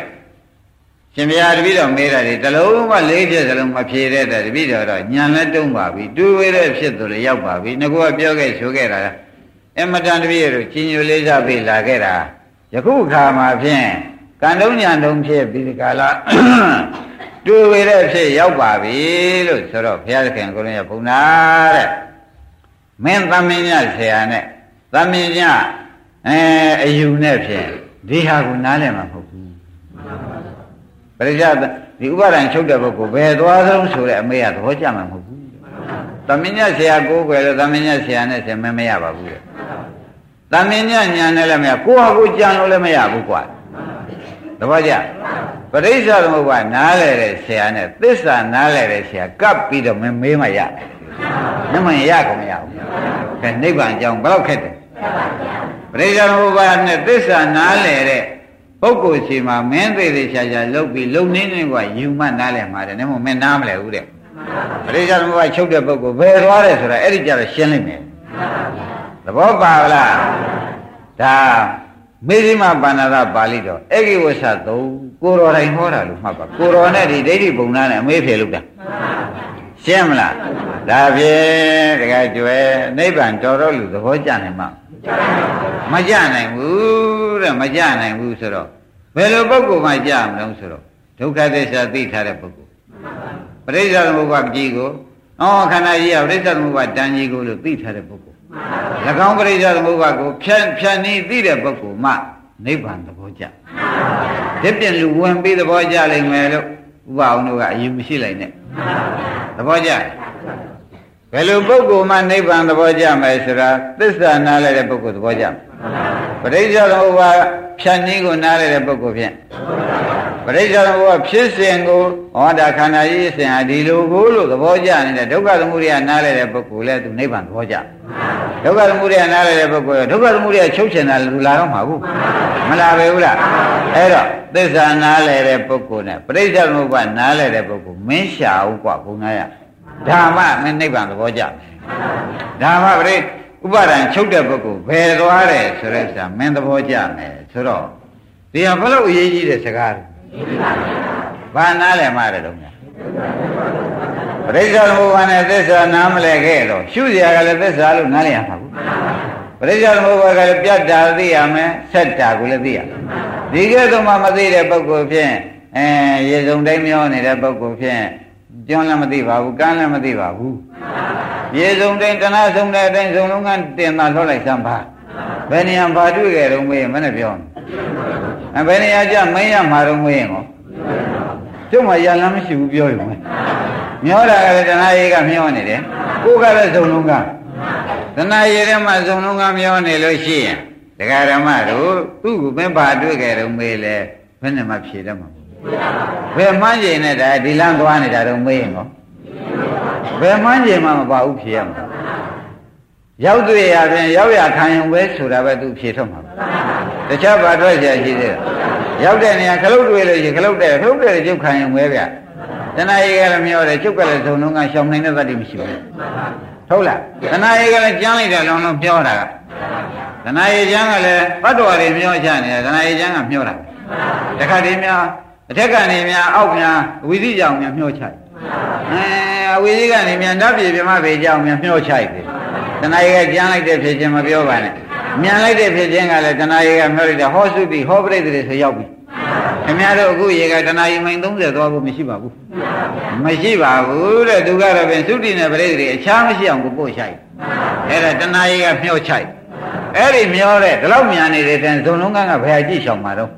ရှင်ဘုရားတပည့်တော်မေးတာဒီတလုံးမှလေးဖြစ်စလုံးမဖြေတဲ့တပည့်တော်တော့ညံလဲတုံးပါပြီတူဝေးတဲ့ဖြစ်သူလည်းရောက်ပါပြီငါကပြောခဲ့ဆိုခဲ့တာအမတန်တပည့်တို့ချင်းညိုလေးစားပြီးလာခဲ့တာယခုခါမှာဖြင့်ကံတုံးညံတုံးဖြစ်ပြီးဒီကလာတူဝေးတဲ့ဖြစ်ရောက်ပါပြီလို့ဆိုတော့ဘုရားသခင်ကိုရင်းရဘုံနာတဲ့မင်းသမင်းညဆရာနဲ့သမင်းညအဲအယူနဲ့ဖြင့်ဒီဟာကိုနားလည်မှာမဟုတ်ဘူး ပရိစ္ဆဒီဥပါဒံချုပ်တဲ့ပုဂ္ဂိုလ်ဘယ်သွားဆုံးဆိုတဲ့အမေကသဘောကျမှာမဟုတ်ဘူးသမင်းညဆရာကိုယ်ွယ်လို့သမင်းညဆရာနဲ့ဆင်မမရပါဘူးတဲ့သမင်းညညာနဲ့လည်းမရကိုယ့်ဟာကိုယ်ကြံလို့လည်းမရဘူးကွာသဘောကျပရိစ္ဆသမုပ္ပါနားလဲတဲ့ဆရာနဲ့သစ္စာနားလဲတဲ့ဆရာကပ်ပြီးတော့မမေးမှရမမရကုန်မရဘူးခဲနိဗ္ဗာန်အကြောင်းဘယ်လောက်ခက်တယ်ပရိစ္ဆသမုပ္ပါနဲ့သစ္စာနားလဲတဲ့ ပုဂ္ဂိုလ်ရှိမှမင်းသေးသေးချာချာလုပ်ပြီးလုံနေနေကယူမှနားလဲမှာတယ်နမို့မင်းနားမလဲဘူးတဲ့ပရိစ္ဆသမုပ္ပါချုပ်တဲ့ပုဂ္ဂိုလ်ဘယ်သွားတယ်ဆိုတာအဲ့ဒီကြတော့ရှင်းလိုက်မယ်သဘောပါလားဒါမေဇိမပါဏာရပါဠိတော်အေဂိဝဆသုံးကိုတော်တိုင်ဟောတာလို့မှတ်ပါကိုတော်နဲ့ဒီဒိဋ္ဌိပုံနာနဲ့အမေးဖြေလို့တာရှင်းမလားဒါဖြင့်တခါကျွဲနိဗ္ဗာန်တော်တော်လူသဘောကျနိုင်မှာ မကြနိုင်ဘူးတဲ့မကြနိုင်ဘူးဆိုတော့ဘယ်လိုပုဂ္ဂိုလ်မှကြမလို့ဆိုတော့ဒုက္ခသစ္စာသိထားတဲ့ပုဂ္ဂိုလ်ပရိစ္ဆေသမုပ္ပါကြီးကိုဩခန္ဓာကြီးကပရိစ္ဆေသမုပ္ပါတန်ကြီးကိုလို့သိထားတဲ့ပုဂ္ဂိုလ်၎င်းပရိစ္ဆေသမုပ္ပါကိုဖြန့်ဖြန့်နေသိတဲ့ပုဂ္ဂိုလ်မှနိဗ္ဗာန်သဘောကျဒီပြင်လူဝင်ပြီးသဘောကျလိမ့်မယ်လို့ဥပအောင်တို့ကအယူမရှိလိုက်နဲ့သဘောကျ ဘယ်လိုပုဂ္ဂိုလ်မှနိဗ္ဗာန်သဘောကျမယ်ဆိုတာသစ္စာနားလဲတဲ့ပုဂ္ဂိုလ်သဘောကျပရိစ္ဆေသမုပ္ပါဖြန့်နည်းကိုနားလဲတဲ့ပုဂ္ဂိုလ်ဖြင့်ပရိစ္ဆေသမုပ္ပါဖြစ်စဉ်ကိုဟောတာခန္ဓာကြီးစဉ်ဟာဒီလိုကိုလို့သဘောကျနေတဲ့ဒုက္ခသမုဒယနားလဲတဲ့ပုဂ္ဂိုလ်လည်းသူနိဗ္ဗာန်သဘောကျဒုက္ခသမုဒယနားလဲတဲ့ပုဂ္ဂိုလ်ဒုက္ခသမုဒယချုပ်ချင်တာလူလာတော့မှာဘူးမလာပဲဘူးလားအဲ့တော့သစ္စာနားလဲတဲ့ပုဂ္ဂိုလ်နဲ့ပရိစ္ဆေသမုပ္ပါနားလဲတဲ့ပုဂ္ဂိုလ်မင်းရှာဦးกว่าဘုံနာရ ဓမ္မမင်းနိဗ္ဗာန်သဘောကျဓမ္မပရိဥပါဒံချုပ်တဲ့ပုဂ္ဂိုလ်ဘယ်သွားတယ်ဆိုတဲ့ဆရာမင်းသဘောကျမယ်ဆိုတော့ဒီဟာဘလို့အရေးကြီးတဲ့စကားလဲဘာနားလဲမှားတယ်တော့ပရိစ္ဆေသမုပ္ပါနဲ့သစ္စာနားမလဲခဲ့တော့ရှုစရာကလည်းသစ္စာလို့နားလည်ရမှာဘူးပရိစ္ဆေသမုပ္ပါကလည်းပြတ်တာသိရမယ်ဆက်တာကိုလည်းသိရမယ်ဒီကဲ့သို့မှမသိတဲ့ပုဂ္ဂိုလ်ဖြင့်အဲရေစုံတိုင်းမျောနေတဲ့ပုဂ္ဂိုလ်ဖြင့် ကျွန်းလည်းမသိပါဘူးကမ်းလည်းမသိပါဘူးရေစုံတိုင်းတဏှာစုံတဲ့အတိုင်းစုံလုံးကတင်တာလွှတ်လိုက်စမ်းပါဘယ်နေရာဘာတွေ့ကြတော့မေးမနဲ့ပြောအဘယ်နေရာကြမင်းရမှာတော့မေးရင်ကောကျုပ်မှရလမ်းမရှိဘူးပြောရုံပဲမျောတာကလည်းတဏှာရေးကမျောနေတယ်ကိုယ်ကလည်းစုံလုံးကတဏှာရေးထဲမှာစုံလုံးကမျောနေလို့ရှိရင်ဒကာရမတို့သူ့ကိုမင်းဘာတွေ့ကြတော့မေးလဲဘယ်နဲ့မှဖြေတတ်မှာ ဘယ်မှန်းကျင်နဲ့ဒါဒီလမ်းသွားနေတာတော့မေးရင်ကောဘယ်မှန်းကျင်မှမပါဘူးဖြေရမှာရောက်တွေ့ရပြန်ရောက်ရခံရုံပဲဆိုတာပဲသူဖြေထုတ်မှာတခြားဘာထွက်ကြရှိသေးတယ်ရောက်တဲ့နေရာခလုတ်တွေ့လို့ရှိခလုတ်တဲ့ခလုတ်တဲ့ကျုပ်ခံရုံပဲဗျတဏှာကြီးကလည်းမျောတယ်ကျုပ်ကလည်းဇုံလုံးကရှောင်နိုင်တဲ့သတ္တိမရှိဘူးဟုတ်လားတဏှာကြီးကလည်းကြမ်းလိုက်တယ်လုံးလုံးပြောတာကတဏှာကြီးကျမ်းကလည်းဘတ်တော်တွေမျောချနေတာတဏှာကြီးကျမ်းကမျောတာတခါတည်းများ အထက်ကနေများအောက်များဝိသိကြောင်များမျောချိုက်အဲအဝိသိကနေများဓာတ်ပြေပြမပေကြောင်များမျောချိုက်တယ်တဏှာကြီးကကြမ်းလိုက်တဲ့ဖြစ်ခြင်းမပြောပါနဲ့မြန်လိုက်တဲ့ဖြစ်ခြင်းကလည်းတဏှာကြီးကမျောလိုက်တဲ့ဟောစုတိဟောပရိသေတွေဆိုရောက်ပြီခင်ဗျားတို့အခုရေကတဏှာကြီးမိုင်30သွားဖို့မရှိပါဘူးမရှိပါဘူးတဲ့သူကတော့ပြင်သုတိနဲ့ပရိသေတွေအခြားမရှိအောင်ကိုပို့ချိုက်အဲ့ဒါတဏှာကြီးကမျောချိုက်အဲ့ဒီမျောတဲ့ဒီလောက်မြန်နေတဲ့တန်ဇုံလုံးကန်းကဘယ်အကြည့်ရှောင်မှာတော့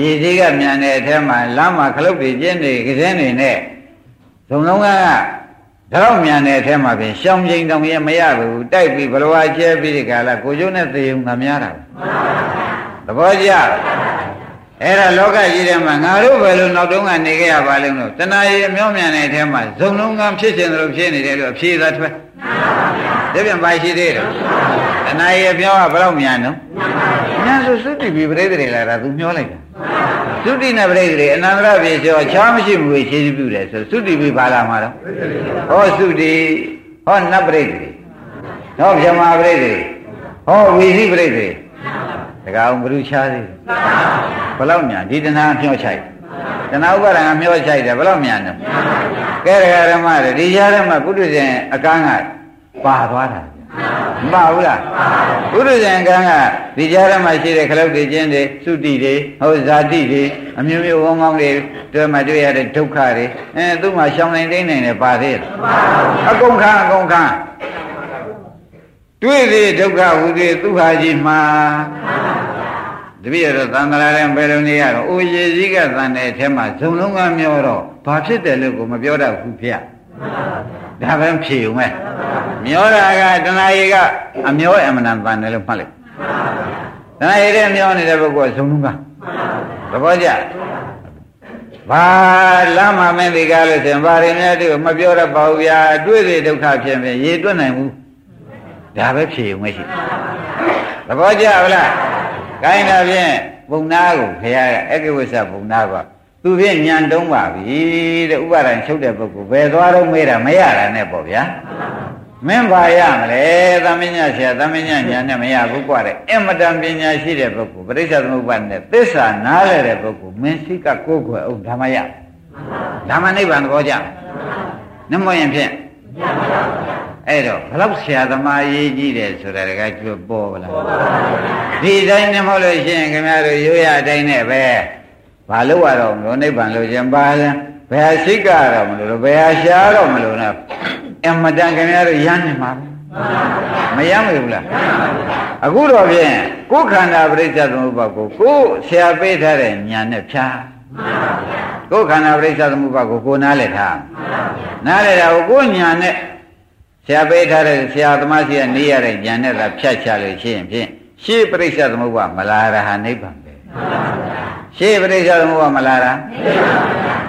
ရည်စည်းကမြန်တဲ့အထက်မှာလမ်းမှာခလုတ်တွေကျင်းတွေကစင်းတွေနဲ့ဇုံလုံးကန်းကဒါတော့မြန်တဲ့အထက်မှာပြင်ရှောင်ကျိန်တောင်ရမရဘူးတိုက်ပြီးဘလဝါကျဲပြီးဒီကလာကိုကျိုးနဲ့သေုံကများတာသဘောကျအဲ့ဒါလောကကြီးထဲမှာငါတို့ဘယ်လိုနောက်တုန်းကနေခဲ့ရပါလိမ့်လို့တဏှာကြီးအမျောမြင်တဲ့အထဲမှာဇုံလုံးကဖြစ်ခြင်းတို့ဖြစ်နေတယ်လို့အဖြေသာထွက်ဒါပြ န်ပါရှိသေးတယ်တဏှာကြီးအမျောကဘယ်တော့မြန်တော့မြန်ဆိုသုတိပိပရိသေတွေလာတာသူမျောလိုက်တာသုတိနဲ့ပရိသေတွေအနန္တရပြေကျော်ချားမရှိဘူးရှင်းပြတယ်ဆိုသုတိပိပါလာမှာတော့ဟောသုတိဟောနတ်ပရိသေဟောဗြဟ္မာပရိသေဟောဝီစီပရိသေတကောင်ဘုရုချားသေးဘယ်လောက်မြန်ဒီတဏှာမျောချိုက်တဏှာဥပါဒံမျောချိုက်တယ်ဘယ်လောက်မြန်တော့ကဲရဓမ္မတွေဒီကြားထဲမှာပုထုဇဉ်အကန်းက ပါသွားတာမပါဘူးလားပုထုဇဉ်ကံကဒီကြားထဲမှာရှိတဲ့ခလုတ်တွေကျင်းတွေသုတိတွေဟောဇာတိတွေအမျိုးမျိုးဝန်းကောင်းတွေတွေ့မှတွေ့ရတဲ့ဒုက္ခတွေအဲသူ့မှာရှောင်နိုင်တိမ့်နိုင်တယ်ပါသေးတယ်အကုန်ခံအကုန်ခံတွေ့သေးဒုက္ခဟူသေးသူဟာကြီးမှာတပည့်ရတော့သံဃာလည်းဘယ်လိုနေရတော့အိုရေစည်းကသံတဲ့အထက်မှာဇုံလုံးကမျောတော့ဘာဖြစ်တယ်လို့ကိုမပြောတတ်ဘူးဖေ။ ဒါပဲဖြေုံပဲ။မျောတာကတဏှာကြီးကအမျောအမှန်တန်တယ်လို့မှတ်လိုက်။တဏှာကြီးတဲ့မျောနေတဲ့ပုဂ္ဂိုလ်ကဇုံလုံးကသဘောကျ။ဘာလမ်းမှာမင်းဒီကားလို့ဆိုရင်ဘာရင်းများတူမပြောရပါဘူးဗျာ။တွေ့သေးဒုက္ခဖြစ်ရင်ရေတွက်နိုင်ဘူး။ဒါပဲဖြေုံမရှိ။သဘောကျဗလား။ကိုင်းတာဖြင့်ဘုံနာကိုခရကအက္ခဝိစ္စဘုံနာက သူဖြင့်ညံတုံးပါပြီတဲ့ဥပါဒံချုပ်တဲ့ပုဂ္ဂိုလ်ဘယ်သွားတော့မေးတာမရတာနဲ့ပေါ့ဗျာမင်းပါရမလဲသမဉ္ဇဆရာသမဉ္ဇညာနဲ့မရဘူးกว่าတဲ့အမတန်ပညာရှိတဲ့ပုဂ္ဂိုလ်ပရိစ္ဆေသမုပ္ပါဒ်နဲ့သစ္စာနားလည်တဲ့ပုဂ္ဂိုလ်မင်းစိကကိုယ်ကိုယ်အောင်ဓမ္မရဓမ္မနိဗ္ဗာန်သဘောကျနမရင်ဖြင့်အဲ့တော့ဘလောက်ဆရာသမားရေးကြည့်တယ်ဆိုတာတကကျွတ်ပေါ်ပါလားဒီတိုင်းနဲ့မဟုတ်လို့ရှိရင်ခင်ဗျားတို့ရိုးရအတိုင်းနဲ့ပဲ ဘာလို့ရတော့မလို့နိဗ္ဗာန်လို့ခြင်းပါလဲဘယ်ဟာရှိကြတော့မလို့ဘယ်ဟာရှားတော့မလို့နဲ့အမတန်ခင်ဗျားတို့ရမ်းနေမှာမရမ်းဘူးလားအခုတော့ဖြင့်ကိုယ်ခန္ဓာပရိစ္ဆေသမုပ္ပါကိုကိုယ်ဆရာပေးထားတဲ့ညာနဲ့ဖြာကိုယ်ခန္ဓာပရိစ္ဆေသမုပ္ပါကိုကိုနားလည်ထားနားလည်တာကိုကိုယ်ညာနဲ့ဆရာပေးထားတဲ့ဆရာသမားစီကနေရတဲ့ညာနဲ့သာဖြတ်ချလို့ရှိရင်ဖြင့်ရှေးပရိစ္ဆေသမုပ္ပါမလာရဟာနိဗ္ဗာန်ပဲ ရှေးပရိစ္ဆေသမုပ္ပါမလာတာ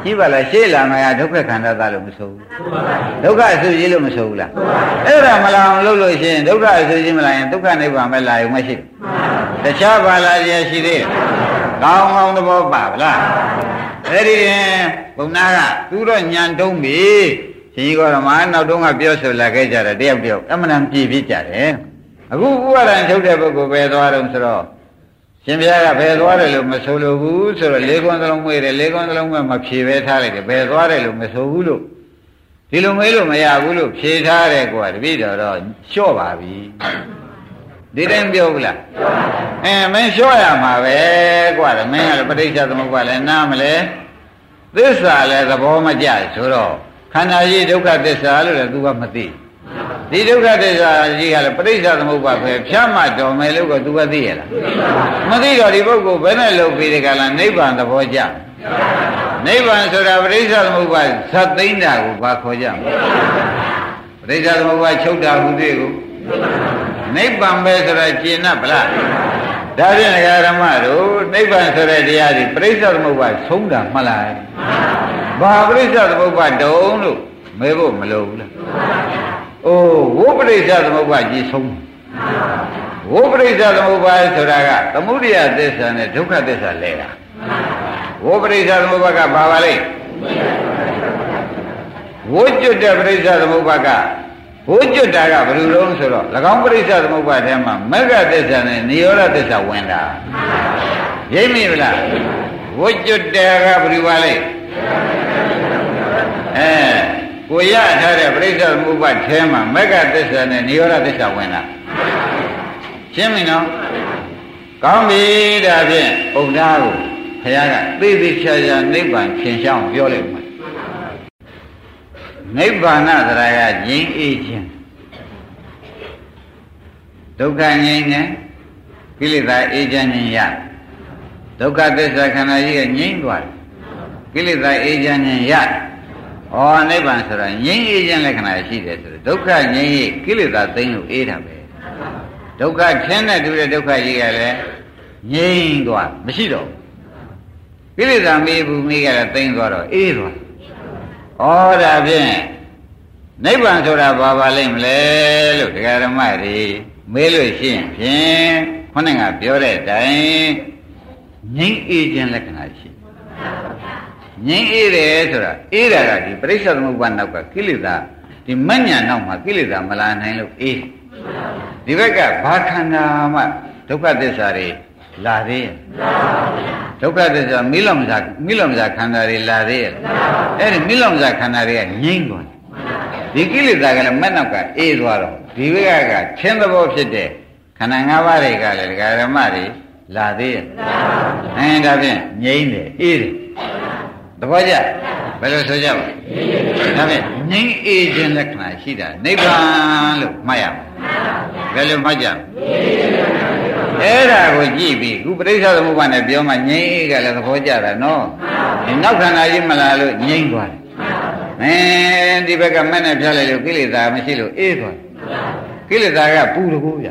ရှိပါလားရှေးလာမှာဒုက္ခခန္ဓာသားလို့မဆိုဘူးဒုက္ခအဆူကြီးလို့မဆိုဘူးလားအဲ့ဒါမလာအောင်လုပ်လို့ရှိရင်ဒုက္ခအဆူကြီးမလာရင်ဒုက္ခနိဗ္ဗာန်ပဲလာရုံမရှိဘူးတခြားပါလာရရှိသေးတယ်ကောင်းကောင်းသဘောပါဗလားအဲ့ဒီရင်ဘုံနာကသူတော့ညံတုံးပြီရှင်ကြီးကတော့မနောက်တုန်းကပြောဆိုလာခဲ့ကြတယ်တယောက်တယောက်အမှန်တန်ပြည့်ပြည့်ကြတယ်အခုဥပါဒံထုတ်တဲ့ပုဂ္ဂိုလ်ပဲသွားတော့ဆိုတော့ ရှင်ဘုရားကဘယ်သွားတယ်လို့မဆိုလိုဘူးဆိုတော့လေးခွန်းသလုံးမွေးတယ်လေးခွန်းသလုံးကမဖြေပဲထားလိုက်တယ်ဘယ်သွားတယ်လို့မဆိုဘူးလို့ဒီလိုမေးလို့မရဘူးလို့ဖြေထားတယ်ကွာတပည့်တော်တော့လျှော့ပါပြီဒီတိုင်းပြောဘူးလားအဲမင်းလျှော့ရမှာပဲကွာမင်းကပဋိစ္စသမုပ္ပါလည်းနားမလဲသစ္စာလည်းသဘောမကျဆိုတော့ခန္ဓာကြီးဒုက္ခသစ္စာလို့လည်း तू ကမသိ ဒီဒုက္ခသစ္စာကြီးကလည်းပရိစ္ဆသမုပ္ပါပဲဖြတ်မှတော်မယ်လို့က तू ကသိရလားမသိတော့ဒီပုဂ္ဂိုလ်ဘယ်နဲ့လုပ်ပြီးဒီကလာနိဗ္ဗာန်သဘောကျနိဗ္ဗာန်ဆိုတာပရိစ္ဆသမုပ္ပါဇတ်သိမ့်တာကိုဘာခေါ်ကြမလဲပရိစ္ဆသမုပ္ပါချုပ်တာဟုသေးကိုနိဗ္ဗာန်ပဲဆိုတာကျင့်납ဗလားဒါဖြင့်ဒကာရမတို့နိဗ္ဗာန်ဆိုတဲ့တရားဒီပရိစ္ဆသမုပ္ပါဆုံးတာမှလားဘာပရိစ္ဆသမုပ္ပါတုံးလို့မဲဖို့မလိုဘူးလား အိုးဝိပရိစ္ဆသမုပ္ပါကြီးဆုံးဝိပရိစ္ဆသမုပ္ပါဆိုတာကသမုဒိယသစ္စာနဲ့ဒုက္ခသစ္စာလဲတာဝိပရိစ္ဆသမုပ္ပါကဘာပါလဲဝိကျွတ်တဲ့ပရိစ္ဆသမုပ္ပါကဝိကျွတ်တာကဘယ်လိုလုံးဆိုတော့၎င်းပရိစ္ဆသမုပ္ပါထဲမှာမဂ္ဂသစ္စာနဲ့နိရောဓသစ္စာဝင်တာရိပ်မိဗလားဝိကျွတ်တယ်ကဘယ်လိုပါလဲအဲ ကိုရထားတဲ့ပြိဿသမုပ္ပါထဲမှာမက္ကသစ္စာနဲ့និရောဓသစ္စာဝင်တာရှင်းပြီနော်ကောင်းပြီဒါဖြင့်ဘုရားကိုဘုရားကသိသိချာချာနိဗ္ဗာန်သင်ရှောင်းပြောလိုက်မှာနိဗ္ဗာန်သရကငြိမ်းအေးခြင်းဒုက္ခငြိမ်းတယ်ကိလေသာအေးချမ်းခြင်းရဒုက္ခသစ္စာခန္ဓာကြီးကငြိမ်းသွားတယ်ကိလေသာအေးချမ်းခြင်းရတယ်။ ဩနိဗ္ဗာန်ဆိုတာငြိမ်းအေးခြင်းလက္ခဏာရှိတယ်ဆိုတော့ဒုက္ခငြိမ်းရေးကိလေသာသိမ်းလို့အေးတာပဲ။ဒုက္ခထင်းတဲ့တူတဲ့ဒုက္ခကြီးကလည်းငြိမ်းသွားမရှိတော့ကိလေသာမေးဘူးမေးကြတော့သိမ့်သွားတော့အေးသွားဩဒါဖြင့်နိဗ္ဗာန်ဆိုတာဘာပါလိမ့်မလဲလို့တရားဓမ္မတွေမေးလို့ရှိရင်ဖြင့်ခေါင်းကပြောတဲ့အတိုင်းငြိမ့်အေးခြင်းလက္ခဏာရှိ ငြိမ့်အေးတယ်ဆိုတာအေးတာကဒီပရိစ္ဆေသမုပ္ပါနောက်ကကိလေသာဒီမညံနောက်မှာကိလေသာမလာနိုင်လို့အေးဒီဘက်ကဘာခန္ဓာမှဒုက္ခသစ္စာတွေလာသေးရဲ့ဒုက္ခသစ္စာမိလောင်စားမိလောင်စားခန္ဓာတွေလာသေးရဲ့အဲ့ဒီမိလောင်စားခန္ဓာတွေကငြိမ့်သွားဒီကိလေသာကလည်းမဲ့နောက်ကအေးသွားတော့ဒီဘက်ကကချင်းသဘောဖြစ်တဲ့ခန္ဓာ၅ပါးတွေကလည်းဒကာရမတွေလာသေးရဲ့အဲဒါဖြင့်ငြိမ့်တယ်အေးတယ် သဘောကျဘယ်လိုဆိုကြပါဒါဖြင့်ငြိမ့်အေးခြင်းလက္ခဏာရှိတာနိဗ္ဗာန်လို့မှတ်ရမယ်ဘယ်လိုမှတ်ကြအဲ့ဒါကိုကြည့်ပြီးခုပရိစ္ဆေသမုပ္ပါနဲ့ပြောမှငြိမ့်အေးကလည်းသဘောကျတာနော်ဒီနောက်ခန္ဓာကြီးမလာလို့ငြိမ့်သွားတယ်မင်းဒီဘက်ကမဲ့နဲ့ဖြတ်လိုက်လို့ကိလေသာမရှိလို့အေးသွားတယ် ကိလေသာကပူတကူဗျ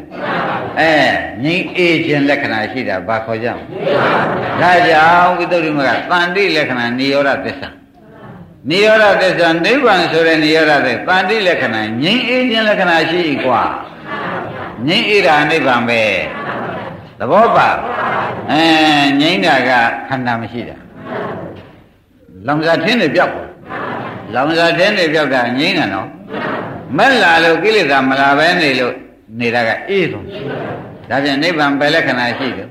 အဲငြိမ့်အေးခြင်းလက္ခဏာရှိတာဘာခေါ်ကြမလဲဒါကြောင့်ဝိသုဒ္ဓိမကတန်တိလက္ခဏာနိရောဓသစ္စာနိရောဓသစ္စာနိဗ္ဗာန်ဆိုတဲ့နိရောဓသစ္စာတန်တိလက္ခဏာငြိမ့်အေးခြင်းလက္ခဏာရှိกว่าငြိမ့်အေးတာနိဗ္ဗာန်ပဲသဘောပါအဲငြိမ့်တာကခန္ဓာမရှိတာလောင်စာထင်းတွေပြောက်လောင်စာထင်းတွေပြောက်တာငြိမ့်တာနော် မက်လာလို့ကိလေသာမလာပဲနေလို့နေတာကအေးဆုံးဒါပြန်နိဗ္ဗာန်ပဲလက္ခဏာရှိတယ်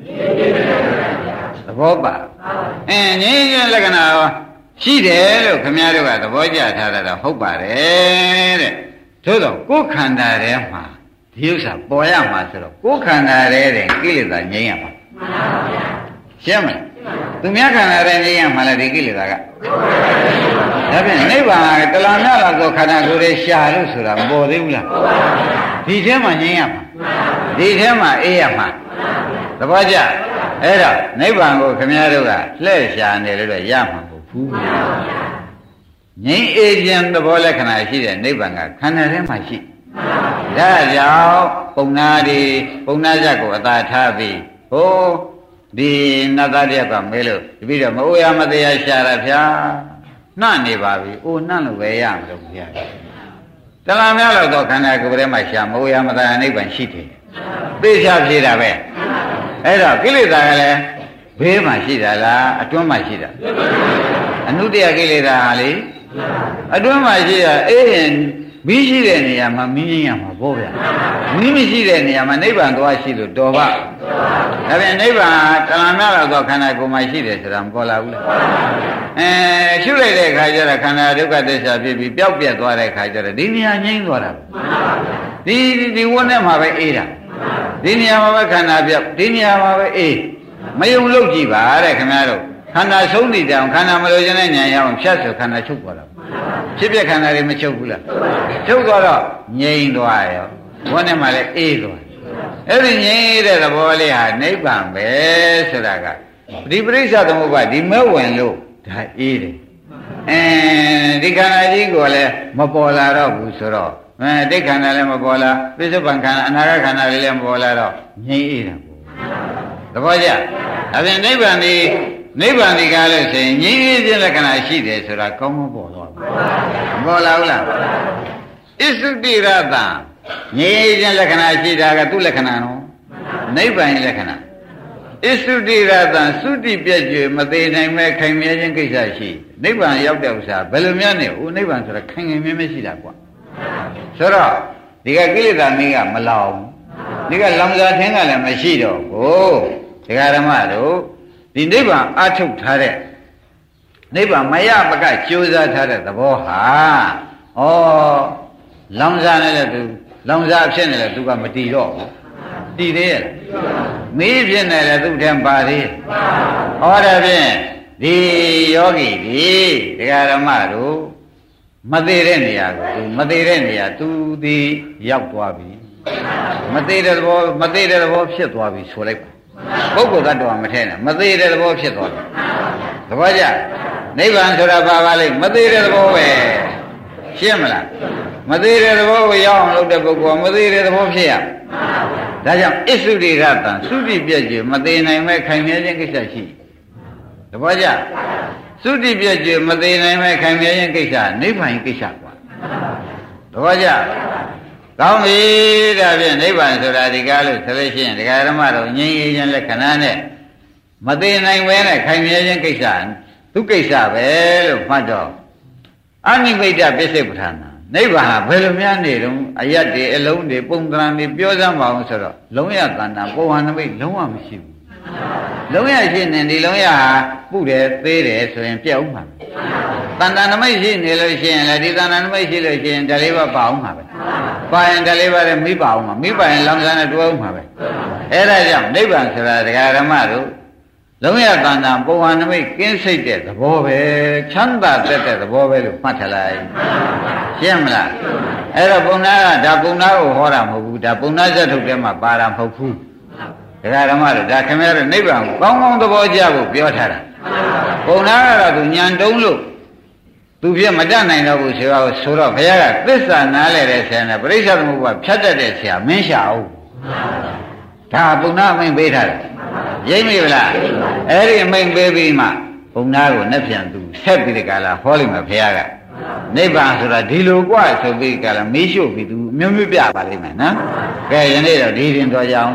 သဘောပါအင်းငြိမ်းခြင်းလက္ခဏာရှိတယ်လို့ခမည်းတော်ကသဘောကျထားတာတော့ဟုတ်ပါတယ်တဲ့သို့တော့ကိုယ်ခန္ဓာထဲမှာဒီဥစ္စာပေါ်ရမှာဆိုတော့ကိုယ်ခန္ဓာထဲတဲ့ကိလေသာငြိမ်းရမှာရှင်းမလား သူများခန္ဓာထဲငြိမ်းရမှာလားဒီကိလေသာကဒါဖြင့်နိဗ္ဗာန်ကတလာများလာသောခန္ဓာကိုယ်ရဲ့ရှာလို့ဆိုတာမပေါ်သေးဘူးလားဒီထဲမှာငြိမ်းရမှာဒီထဲမှာအေးရမှာသဘောကျအဲ့တော့နိဗ္ဗာန်ကိုခမည်းတော်ကလှည့်ရှာနေလို့တော့ရမှာမဟုတ်ဘူးငြိမ်းအေးခြင်းသဘောလက္ခဏာရှိတဲ့နိဗ္ဗာန်ကခန္ဓာထဲမှာရှိဒါကြောင့်ပုံနာဒီပုံနာဇက်ကိုအသာထားပြီးဟို ဒီနတ်သားတယောက်ကမဲလို့တပိတော့မအိုရမတရားရှာတာဗျာနှံ့နေပါပြီ။အိုနှံ့လို့ပဲရမလို့ဘုရား။တလားများတော့ခန္ဓာကိုယ်ထဲမှာရှာမဟုတ်ရမသာနိဗ္ဗာန်ရှိတယ်။သိချဖြေတာပဲ။အဲ့တော့ကိလေသာကလည်းဘေးမှာရှိတာလားအတွင်းမှာရှိတာ။အနုတ္တယကိလေသာဟာလေအတွင်းမှာရှိတာအေးရင် မီးရှိတဲ့နေရာမှာမီးငြိမ်းရမှာပေါ့ဗျာမီးမရှိတဲ့နေရာမှာနိဗ္ဗာန်သွားရှိလို့တော်ပါဒါပြန်နိဗ္ဗာန်တဏှာများတော့ခန္ဓာကိုယ်မှာရှိတယ်ဆိုတာမပေါ်လာဘူးလားအဲရှုလိုက်တဲ့အခါကျတော့ခန္ဓာဒုက္ခသစ္စာဖြစ်ပြီးပျောက်ပြက်သွားတဲ့အခါကျတော့ဒီနေရာငြိမ်းသွားတာဒီဒီဝန်းထဲမှာပဲအေးတာဒီနေရာမှာပဲခန္ဓာပြောက်ဒီနေရာမှာပဲအေးမယုံလို့ကြည့်ပါတဲ့ခင်ဗျားတို့ ခန္ဓာဆုံးနေကြအောင်ခန္ဓာမလိုချင်တဲ့ဉာဏ်ရအောင်ဖြတ်ဆိုခန္ဓာချုပ်သွားတာဖြစ်ပြခန္ဓာတွေမချုပ်ဘူးလားချုပ်သွားတော့ငြိမ်သွားရောဘုန်းနဲ့မှလည်းအေးသွားအဲ့ဒီငြိမ်တဲ့သဘောလေးဟာနိဗ္ဗာန်ပဲဆိုတာကဒီပရိစ္ဆသမုပ္ပါဒီမဲ့ဝင်လို့ဒါအေးတယ်အဲဒီခန္ဓာကြီးကိုလည်းမပေါ်လာတော့ဘူးဆိုတော့အဲဒိဋ္ဌခန္ဓာလည်းမပေါ်လာပြစ္ဆုတ်ပံခန္ဓာအနာဂတ်ခန္ဓာလည်းမပေါ်လာတော့ငြိမ်အေးတာပေါ့သဘောကျဒါပြန်နိဗ္ဗာန်ဒီ နိဗ္ဗာန်ဒီကားလို့ဆိုရင်ငြိမ်းအေးခြင်းလက္ခဏာရှိတယ်ဆိုတာကောင်းမပေါ်တော့ဘူးပေါ်လာဘူးလားဣသုတိရတံငြိမ်းအေးခြင်းလက္ခဏာရှိတာကသူ့လက္ခဏာနော်နိဗ္ဗာန်လက္ခဏာဣသုတိရတံသုတိပြည့်ကျွေမသေးနိုင်မဲ့ခိုင်မြဲခြင်းကိစ္စရှိနိဗ္ဗာန်ရောက်တဲ့ဥစ္စာဘယ်လိုများနေဦးနိဗ္ဗာန်ဆိုတာခိုင်ခိုင်မြဲမြဲရှိတာကွာဆိုတော့ဒီကကိလေသာမင်းကမလောင်ဒီကလောင်စာထင်းကလည်းမရှိတော့ဘူးဒကာဓမ္မတို့ ဒီနိဗ္ဗာန်အထုတ်ထားတဲ့နိဗ္ဗာန်မရပကကြိုးစားထားတဲ့သဘောဟာဩလောင်စားနဲ့လည်းသူလောင်စားဖြစ်နေလည်းသူကမတည်တော့ဘူးတည်သေးရဲ့မီးဖြစ်နေလည်းသူ့ထဲပါသေးဟောတယ်ဖြင့်ဒီယောဂီဒီဒကာဓမ္မတို့မသေးတဲ့နေရာကိုသူမသေးတဲ့နေရာသူဒီရောက်သွားပြီမသေးတဲ့သဘောမသေးတဲ့သဘောဖြစ်သွားပြီဆိုလိုက်ပါ ပုဂ္ဂိုလ်သတ္တဝါမထဲနဲ့မသေးတဲ့သဘောဖြစ်သွားတယ်သဘောကျနိဗ္ဗာန်ဆိုတာဘာပါလဲမသေးတဲ့သဘောပဲရှင်းမလားမသေးတဲ့သဘောကိုရောက်အောင်လုပ်တဲ့ပုဂ္ဂိုလ်ကမသေးတဲ့သဘောဖြစ်ရဒါကြောင့်အစ္စုရိရတံသုတိပြည့်ကျမသေးနိုင်မဲ့ခိုင်မြဲခြင်းကိစ္စရှိတပည့်ကြသုတိပြည့်ကျွမသေးနိုင်မဲ့ခံမြဲရင်ကိစ္စနိဗ္ဗာန်ကိစ္စကွာတပည့်ကြ ကောင်းပြီဒါဖြင့်နိဗ္ဗာန်ဆိုတာဒီကားလို့ဆိုလို့ရှိရင်ဒကာဓမ္မတို့ငြိမ်းခြင်းလက္ခဏာနဲ့မသေးနိုင်ပဲနဲ့ခိုင်မြဲခြင်းကိစ္စသူကိစ္စပဲလို့မှတ်တော့အနိမိတ်ပစ္စေပဋ္ဌာနာနိဗ္ဗာန်ဘယ်လိုများနေတုံးအယတ်တွေအလုံးတွေပုံသဏ္ဍာန်တွေပြောစမ်းပါအောင်ဆိုတော့လုံးရတဏ္ဍပုံဟန်နမိတ်လုံးဝမရှိဘူး လုံးရရှိနေဒီလုံးရဟာပုတယ်သေးတယ်ဆိုရင်ပြတ်ဦးမှာတဏ္ဍနမိတ်ရှိနေလို့ရှိရင်လည်းဒီတဏ္ဍနမိတ်ရှိလို့ရှိရင်ဓလေးပါပါအောင်မှာပဲပါရင်ဓလေးပါလည်းမိပါအောင်မှာမိပါရင်လောင်စားနဲ့တွဲအောင်မှာပဲအဲ့ဒါကြောင့်နိဗ္ဗာန်ဆိုတာဒကာဓမ္မတို့လုံးရတန်တာပုံဝါနမိတ်ကင်းစိတ်တဲ့သဘောပဲချမ်းသာတတ်တဲ့သဘောပဲလို့မှတ်ထားလိုက်ရှင်းမလားအဲ့တော့ပုံနာကဒါပုံနာကိုဟောတာမဟုတ်ဘူးဒါပုံနာဇတ်ထုတ်ထဲမှာပါတာမဟုတ်ဘူး ဒကာဓမ္မတို့ဒါခင်ဗျားတို့နိဗ္ဗာန်ကိုကောင်းကောင်းသဘောကျဖို့ပြောထားတာပုံနာကတော့သူညံတုံးလို့သူပြမတတ်နိုင်တော့ဘူးဆိုတော့ဆိုတော့ဘုရားကသစ္စာနားလဲတဲ့ဆရာနဲ့ပရိစ္ဆေသမုပ္ပါဖြတ်တတ်တဲ့ဆရာမင်းရှာအောင်ဒါပုံနာအမိန်ပေးထားတယ်ရိမ့်မိဗလားအဲ့ဒီအမိန်ပေးပြီးမှဘုံသားကိုနဲ့ပြန်သူဆက်ပြီးဒီကလာဟောလိမ့်မယ်ဘုရားက နိဗ္ဗာန်ဆိုတာဒီလိုกว่าဆိုပြီးကလာမေးလျှုပ်ပြီးသူမျိုးမျိုးပြပါလိမ့်မယ်နော်ကဲယနေ့တော့ဒီရင်တော်ကြအောင်